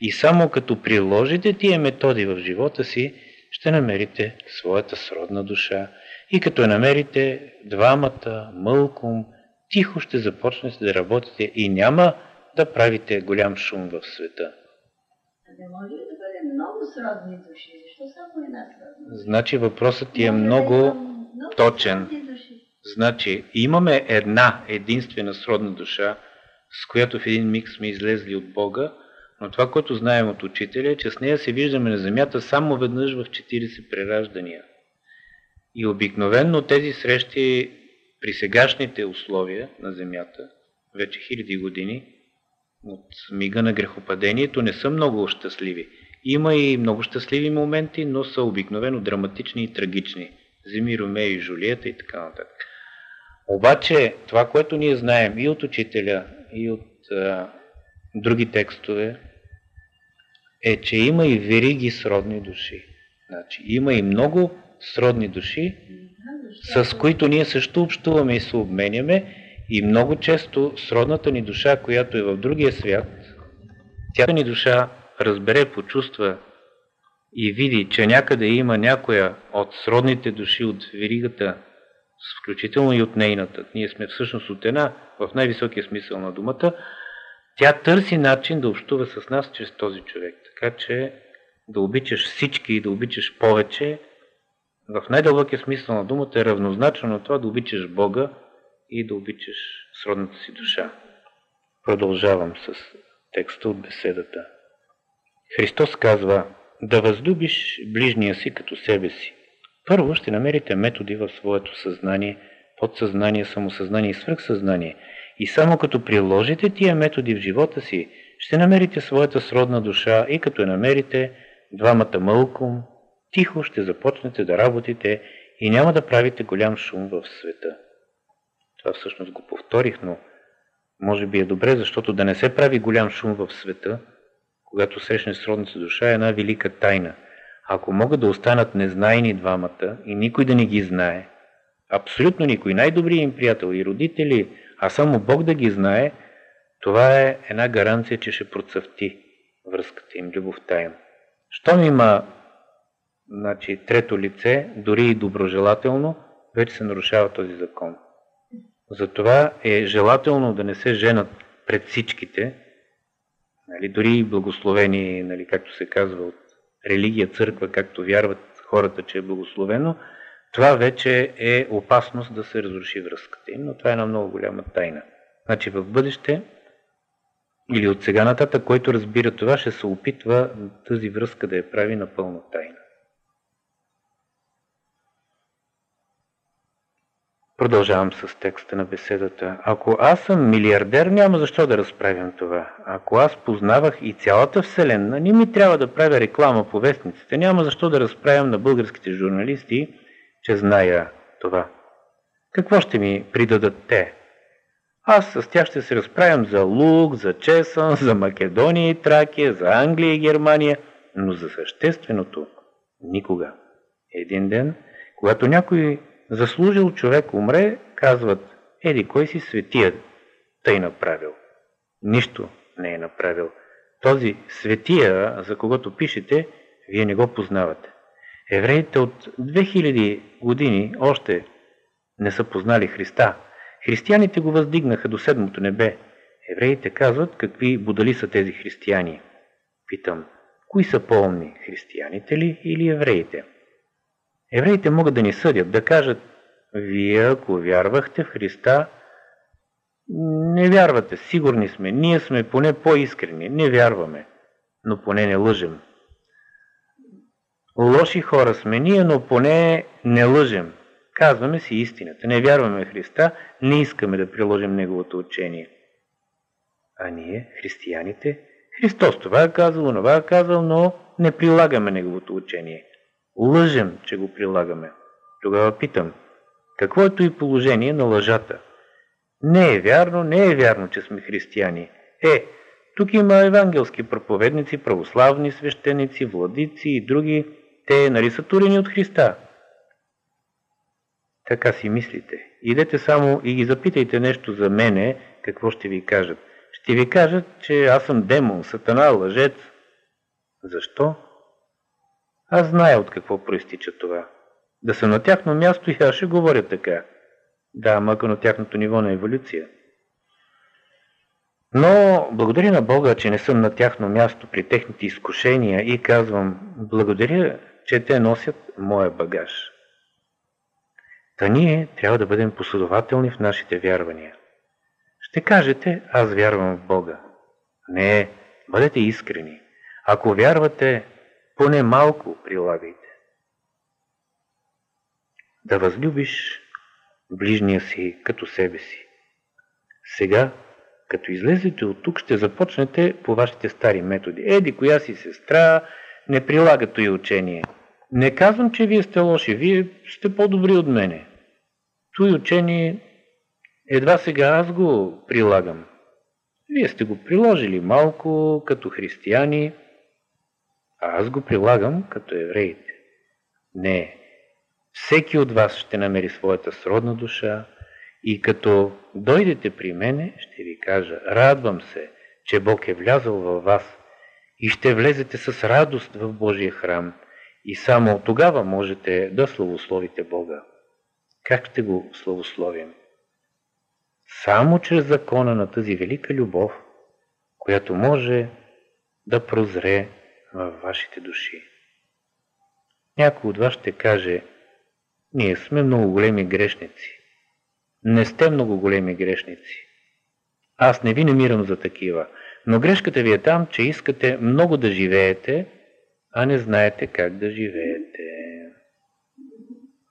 и само като приложите тия методи в живота си, ще намерите своята сродна душа и като я намерите двамата, мълком, тихо ще започнете да работите и няма да правите голям шум в света. Не може ли да бъде много сродни души? Защо само една сродна? Значи въпросът ти е много, много точен. Значи имаме една единствена сродна душа, с която в един миг сме излезли от Бога, но това, което знаем от учителя, е, че с нея се виждаме на земята само веднъж в 40 прераждания. И обикновенно тези срещи при сегашните условия на земята, вече хиляди години, от мига на грехопадението, не са много щастливи. Има и много щастливи моменти, но са обикновено драматични и трагични. Земи, Ромео и Жулиета и така нататък. Обаче, това, което ние знаем и от учителя, и от а, други текстове, е, че има и вериги сродни души. Значи, има и много сродни души, с които ние също общуваме и се обменяме и много често сродната ни душа, която е в другия свят, тя ни душа разбере, почувства и види, че някъде има някоя от сродните души от веригата, включително и от нейната. Ние сме всъщност от една, в най-високия смисъл на думата, тя търси начин да общува с нас чрез този човек. Така че да обичаш всички и да обичаш повече, в най-дълбокия смисъл на думата е равнозначно на това да обичаш Бога и да обичаш сродната си душа. Продължавам с текста от беседата. Христос казва да възлюбиш ближния си като себе си. Първо ще намерите методи в своето съзнание, подсъзнание, самосъзнание и свръхсъзнание. И само като приложите тия методи в живота си, ще намерите своята сродна душа и като я намерите, двамата мълком, тихо ще започнете да работите и няма да правите голям шум в света. Това всъщност го повторих, но може би е добре, защото да не се прави голям шум в света, когато срещне сродната душа, е една велика тайна. Ако могат да останат незнайни двамата и никой да не ги знае, абсолютно никой, най-добрият им приятел и родители, а само Бог да ги знае, това е една гаранция, че ще процъфти връзката им, любовта им. Щом има значи, трето лице, дори и доброжелателно, вече се нарушава този закон. Затова е желателно да не се женат пред всичките, нали, дори и благословени, нали, както се казва от религия, църква, както вярват хората, че е благословено, това вече е опасност да се разруши връзката им, но това е една много голяма тайна. Значи в бъдеще или от сега нататък, който разбира това, ще се опитва тази връзка да я прави напълно тайна. Продължавам с текста на беседата. Ако аз съм милиардер, няма защо да разправям това. Ако аз познавах и цялата вселена, не ми трябва да правя реклама по вестниците. Няма защо да разправям на българските журналисти, че зная това. Какво ще ми придадат те? Аз с тях ще се разправям за Лук, за Чесън, за Македония и Тракия, за Англия и Германия, но за същественото никога. Един ден, когато някой заслужил човек умре, казват, еди кой си светия тъй направил. Нищо не е направил. Този светия, за когото пишете, вие не го познавате. Евреите от 2000 години още не са познали Христа. Християните го въздигнаха до седмото небе. Евреите казват, какви будали са тези християни. Питам, кои са по-умни, християните ли или евреите? Евреите могат да ни съдят, да кажат, вие ако вярвахте в Христа, не вярвате, сигурни сме, ние сме поне по-искрени, не вярваме, но поне не лъжем. Лоши хора сме ние, но поне не лъжем. Казваме си истината. Не вярваме Христа, не искаме да приложим Неговото учение. А ние, християните, Христос това е казал, това е казал, но не прилагаме Неговото учение. Лъжем, че го прилагаме. Тогава питам, какво е и положение на лъжата? Не е вярно, не е вярно, че сме християни. Е, тук има евангелски проповедници, православни свещеници, владици и други. Те нали са турени от Христа? Така си мислите. Идете само и ги запитайте нещо за мене, какво ще ви кажат. Ще ви кажат, че аз съм демон, сатана, лъжец. Защо? Аз зная от какво проистича това. Да съм на тяхно място и аз ще говоря така. Да, мъка на тяхното ниво на еволюция. Но благодаря на Бога, че не съм на тяхно място при техните изкушения и казвам, благодаря, че те носят моя багаж. Та ние трябва да бъдем последователни в нашите вярвания. Ще кажете, аз вярвам в Бога. Не, бъдете искрени. Ако вярвате, поне малко прилагайте. Да възлюбиш ближния си като себе си. Сега, като излезете от тук, ще започнете по вашите стари методи. Еди, коя си сестра, не прилагато и учение. Не казвам, че вие сте лоши, вие сте по-добри от мене. Той учение едва сега аз го прилагам. Вие сте го приложили малко като християни, а аз го прилагам като евреите. Не, всеки от вас ще намери своята сродна душа и като дойдете при мене, ще ви кажа, радвам се, че Бог е влязъл във вас и ще влезете с радост в Божия храм и само тогава можете да славословите Бога. Как ще го славословим? Само чрез закона на тази велика любов, която може да прозре във вашите души. Някой от вас ще каже, ние сме много големи грешници. Не сте много големи грешници. Аз не ви намирам за такива. Но грешката ви е там, че искате много да живеете, а не знаете как да живеете.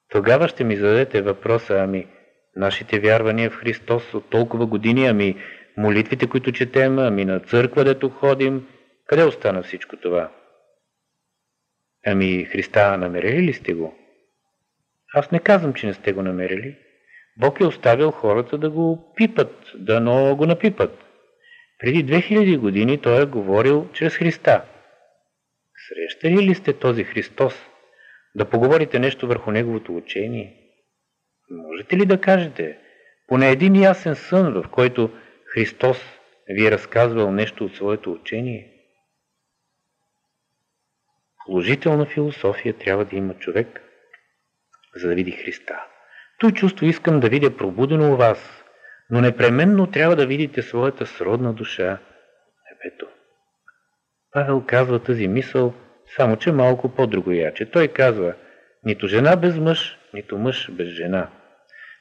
Тогава ще ми зададете въпроса, ами, нашите вярвания в Христос от толкова години, ами, молитвите, които четем, ами на църква, дето ходим, къде остана всичко това? Ами, Христа намерили ли сте го? Аз не казвам, че не сте го намерили, Бог е оставил хората да го пипат, да но го напипат. Преди 2000 години той е говорил чрез Христа. Срещали ли сте този Христос? Да поговорите нещо върху Неговото учение? Можете ли да кажете поне един ясен сън, в който Христос ви е разказвал нещо от своето учение? Положителна философия трябва да има човек, за да види Христа. Той чувство искам да видя пробудено у вас, но непременно трябва да видите своята сродна душа небето. Павел казва тази мисъл, само че малко по-другояче. Той казва, нито жена без мъж, нито мъж без жена.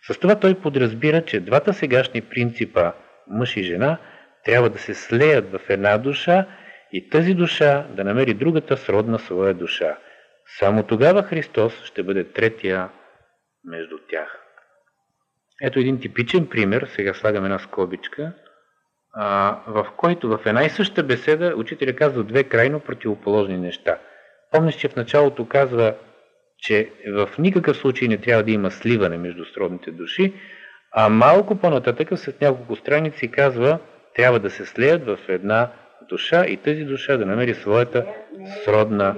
С това той подразбира, че двата сегашни принципа, мъж и жена, трябва да се слеят в една душа и тази душа да намери другата сродна своя душа. Само тогава Христос ще бъде третия между тях. Ето един типичен пример, сега слагам една скобичка, в който в една и съща беседа учителя казва две крайно противоположни неща. Помниш, че в началото казва, че в никакъв случай не трябва да има сливане между сродните души, а малко по-нататък, след няколко страници, казва, трябва да се слеят в една душа и тази душа да намери своята сродна.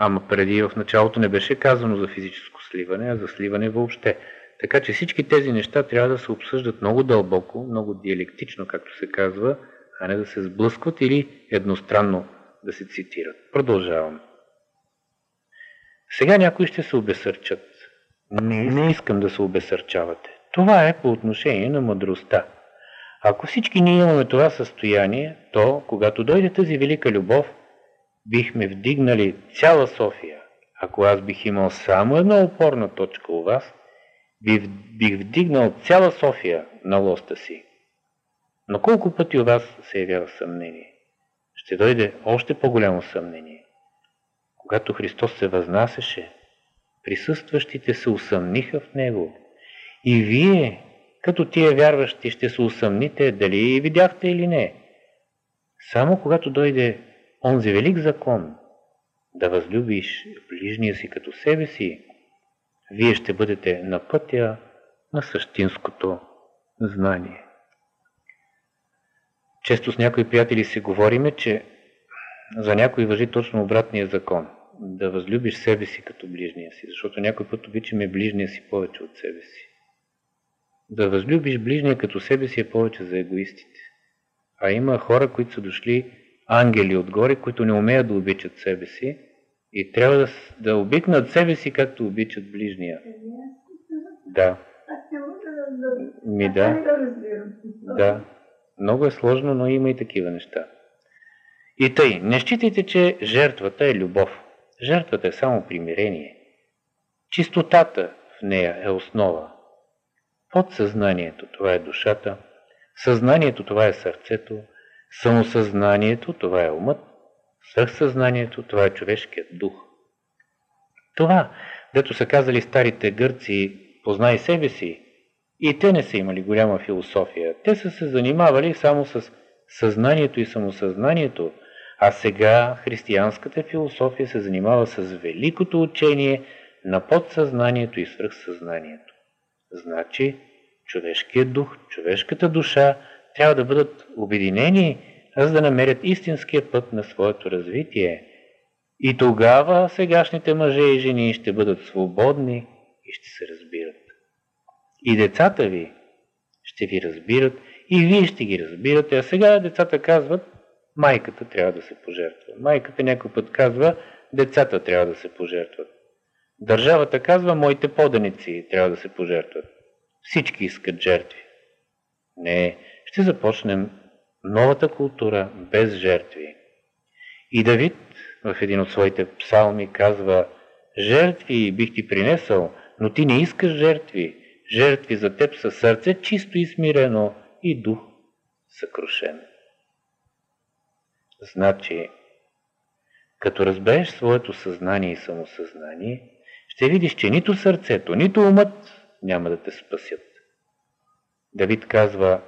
Ама преди в началото не беше казано за физическо сливане, а за сливане въобще. Така че всички тези неща трябва да се обсъждат много дълбоко, много диалектично, както се казва, а не да се сблъскват или едностранно да се цитират. Продължавам. Сега някои ще се обесърчат. Не, не искам да се обесърчавате. Това е по отношение на мъдростта. Ако всички ние имаме това състояние, то, когато дойде тази велика любов, бихме вдигнали цяла София. Ако аз бих имал само една опорна точка у вас, бих вдигнал цяла София на лоста си. Но колко пъти у вас се явява съмнение? Ще дойде още по-голямо съмнение. Когато Христос се възнасяше, присъстващите се усъмниха в Него. И вие, като тия вярващи, ще се усъмните дали видяхте или не. Само когато дойде онзи велик закон, да възлюбиш ближния си като себе си, вие ще бъдете на пътя на същинското знание. Често с някои приятели си говориме, че за някой въжи точно обратния закон. Да възлюбиш себе си като ближния си, защото някой път обичаме ближния си повече от себе си. Да възлюбиш ближния като себе си е повече за егоистите. А има хора, които са дошли ангели отгоре, които не умеят да обичат себе си и трябва да, да обикнат себе си, както обичат ближния. Да. Ми да. Да. Много е сложно, но има и такива неща. И тъй, не считайте, че жертвата е любов. Жертвата е само примирение. Чистотата в нея е основа. Подсъзнанието, това е душата. Съзнанието, това е сърцето. Самосъзнанието, това е умът. Свърхсъзнанието, това е човешкият дух. Това, дето са казали старите гърци, познай себе си, и те не са имали голяма философия. Те са се занимавали само с съзнанието и самосъзнанието, а сега християнската философия се занимава с великото учение на подсъзнанието и свръхсъзнанието. Значи, човешкият дух, човешката душа трябва да бъдат обединени, за да намерят истинския път на своето развитие. И тогава сегашните мъже и жени ще бъдат свободни и ще се разбират. И децата ви ще ви разбират, и вие ще ги разбирате, а сега децата казват, майката трябва да се пожертва. Майката някой път казва, децата трябва да се пожертват. Държавата казва, моите поданици трябва да се пожертват. Всички искат жертви. Не, ще започнем новата култура без жертви. И Давид в един от своите псалми казва, жертви бих ти принесъл, но ти не искаш жертви. Жертви за теб са сърце чисто и смирено и дух съкрушен. Значи, като разбереш своето съзнание и самосъзнание, ще видиш, че нито сърцето, нито умът няма да те спасят. Давид казва,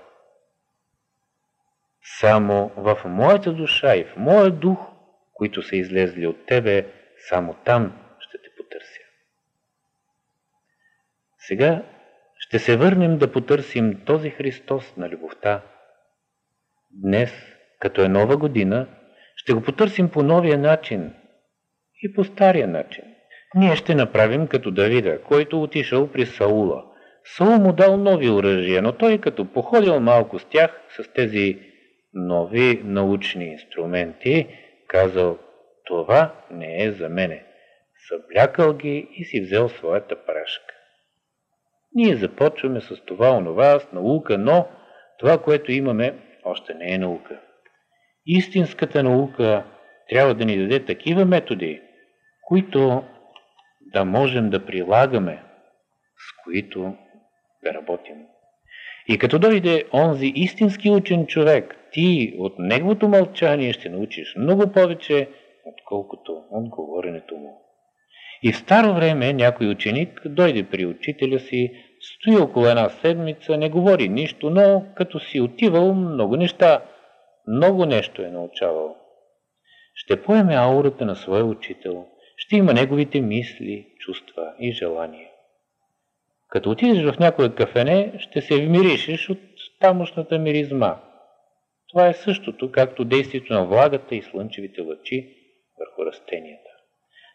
само в моята душа и в моя дух, които са излезли от тебе, само там ще те потърся. Сега ще се върнем да потърсим този Христос на любовта. Днес, като е нова година, ще го потърсим по новия начин и по стария начин. Ние ще направим като Давида, който отишъл при Саула. Саул му дал нови оръжия, но той като походил малко с тях, с тези нови научни инструменти, казал, това не е за мене. Съблякал ги и си взел своята прашка. Ние започваме с това, онова, с наука, но това, което имаме, още не е наука. Истинската наука трябва да ни даде такива методи, които да можем да прилагаме, с които да работим. И като дойде онзи истински учен човек, ти от неговото мълчание ще научиш много повече, отколкото от говоренето му. И в старо време някой ученик дойде при учителя си, стои около една седмица, не говори нищо, но като си отивал много неща, много нещо е научавал. Ще поеме аурата на своя учител, ще има неговите мисли, чувства и желания. Като отидеш в някое кафене, ще се вмиришеш от тамошната миризма. Това е същото, както действието на влагата и слънчевите лъчи върху растенията.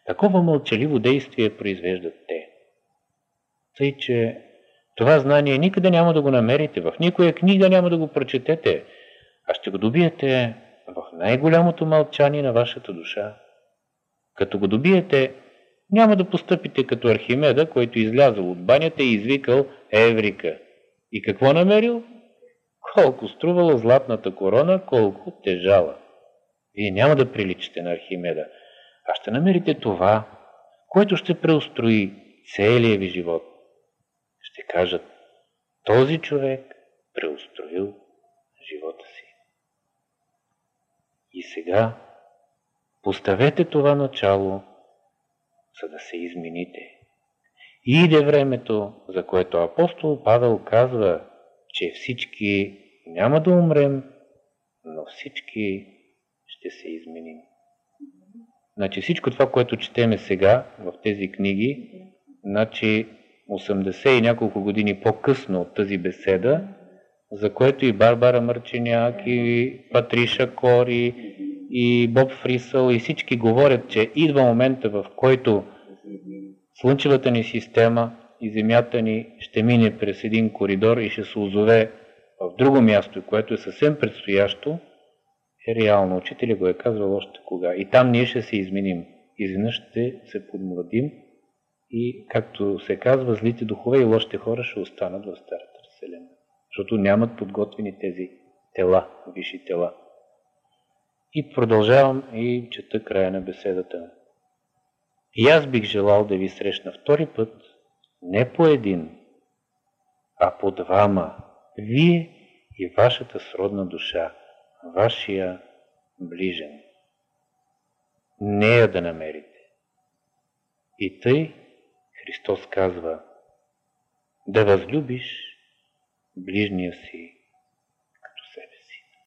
Такова мълчаливо действие произвеждат те. Тъй, че това знание никъде няма да го намерите, в никоя книга няма да го прочетете, а ще го добиете в най-голямото мълчание на вашата душа. Като го добиете, няма да постъпите като Архимеда, който излязъл от банята и извикал Еврика. И какво намерил? Колко струвала златната корона, колко тежала. Вие няма да приличате на Архимеда, а ще намерите това, което ще преустрои целия ви живот. Ще кажат, този човек преустроил живота си. И сега поставете това начало, за да се измените. И иде времето, за което апостол Павел казва, че всички няма да умрем, но всички ще се изменим. Значи всичко това, което четеме сега в тези книги, значи 80 и няколко години по-късно от тази беседа, за което и Барбара Мърченяк, и Патриша Кори, и Боб Фрисъл, и всички говорят, че идва момента, в който Слънчевата ни система и Земята ни ще мине през един коридор и ще се озове в друго място, което е съвсем предстоящо, е реално. Учителя го е казвал още кога. И там ние ще се изменим. Изведнъж ще се подмладим и, както се казва, злите духове и лошите хора ще останат в Старата Вселена. Защото нямат подготвени тези тела, висши тела. И продължавам и чета края на беседата. И аз бих желал да ви срещна втори път, не по един, а по двама, вие и вашата сродна душа, вашия ближен. Нея да намерите. И тъй Христос казва, да възлюбиш ближния си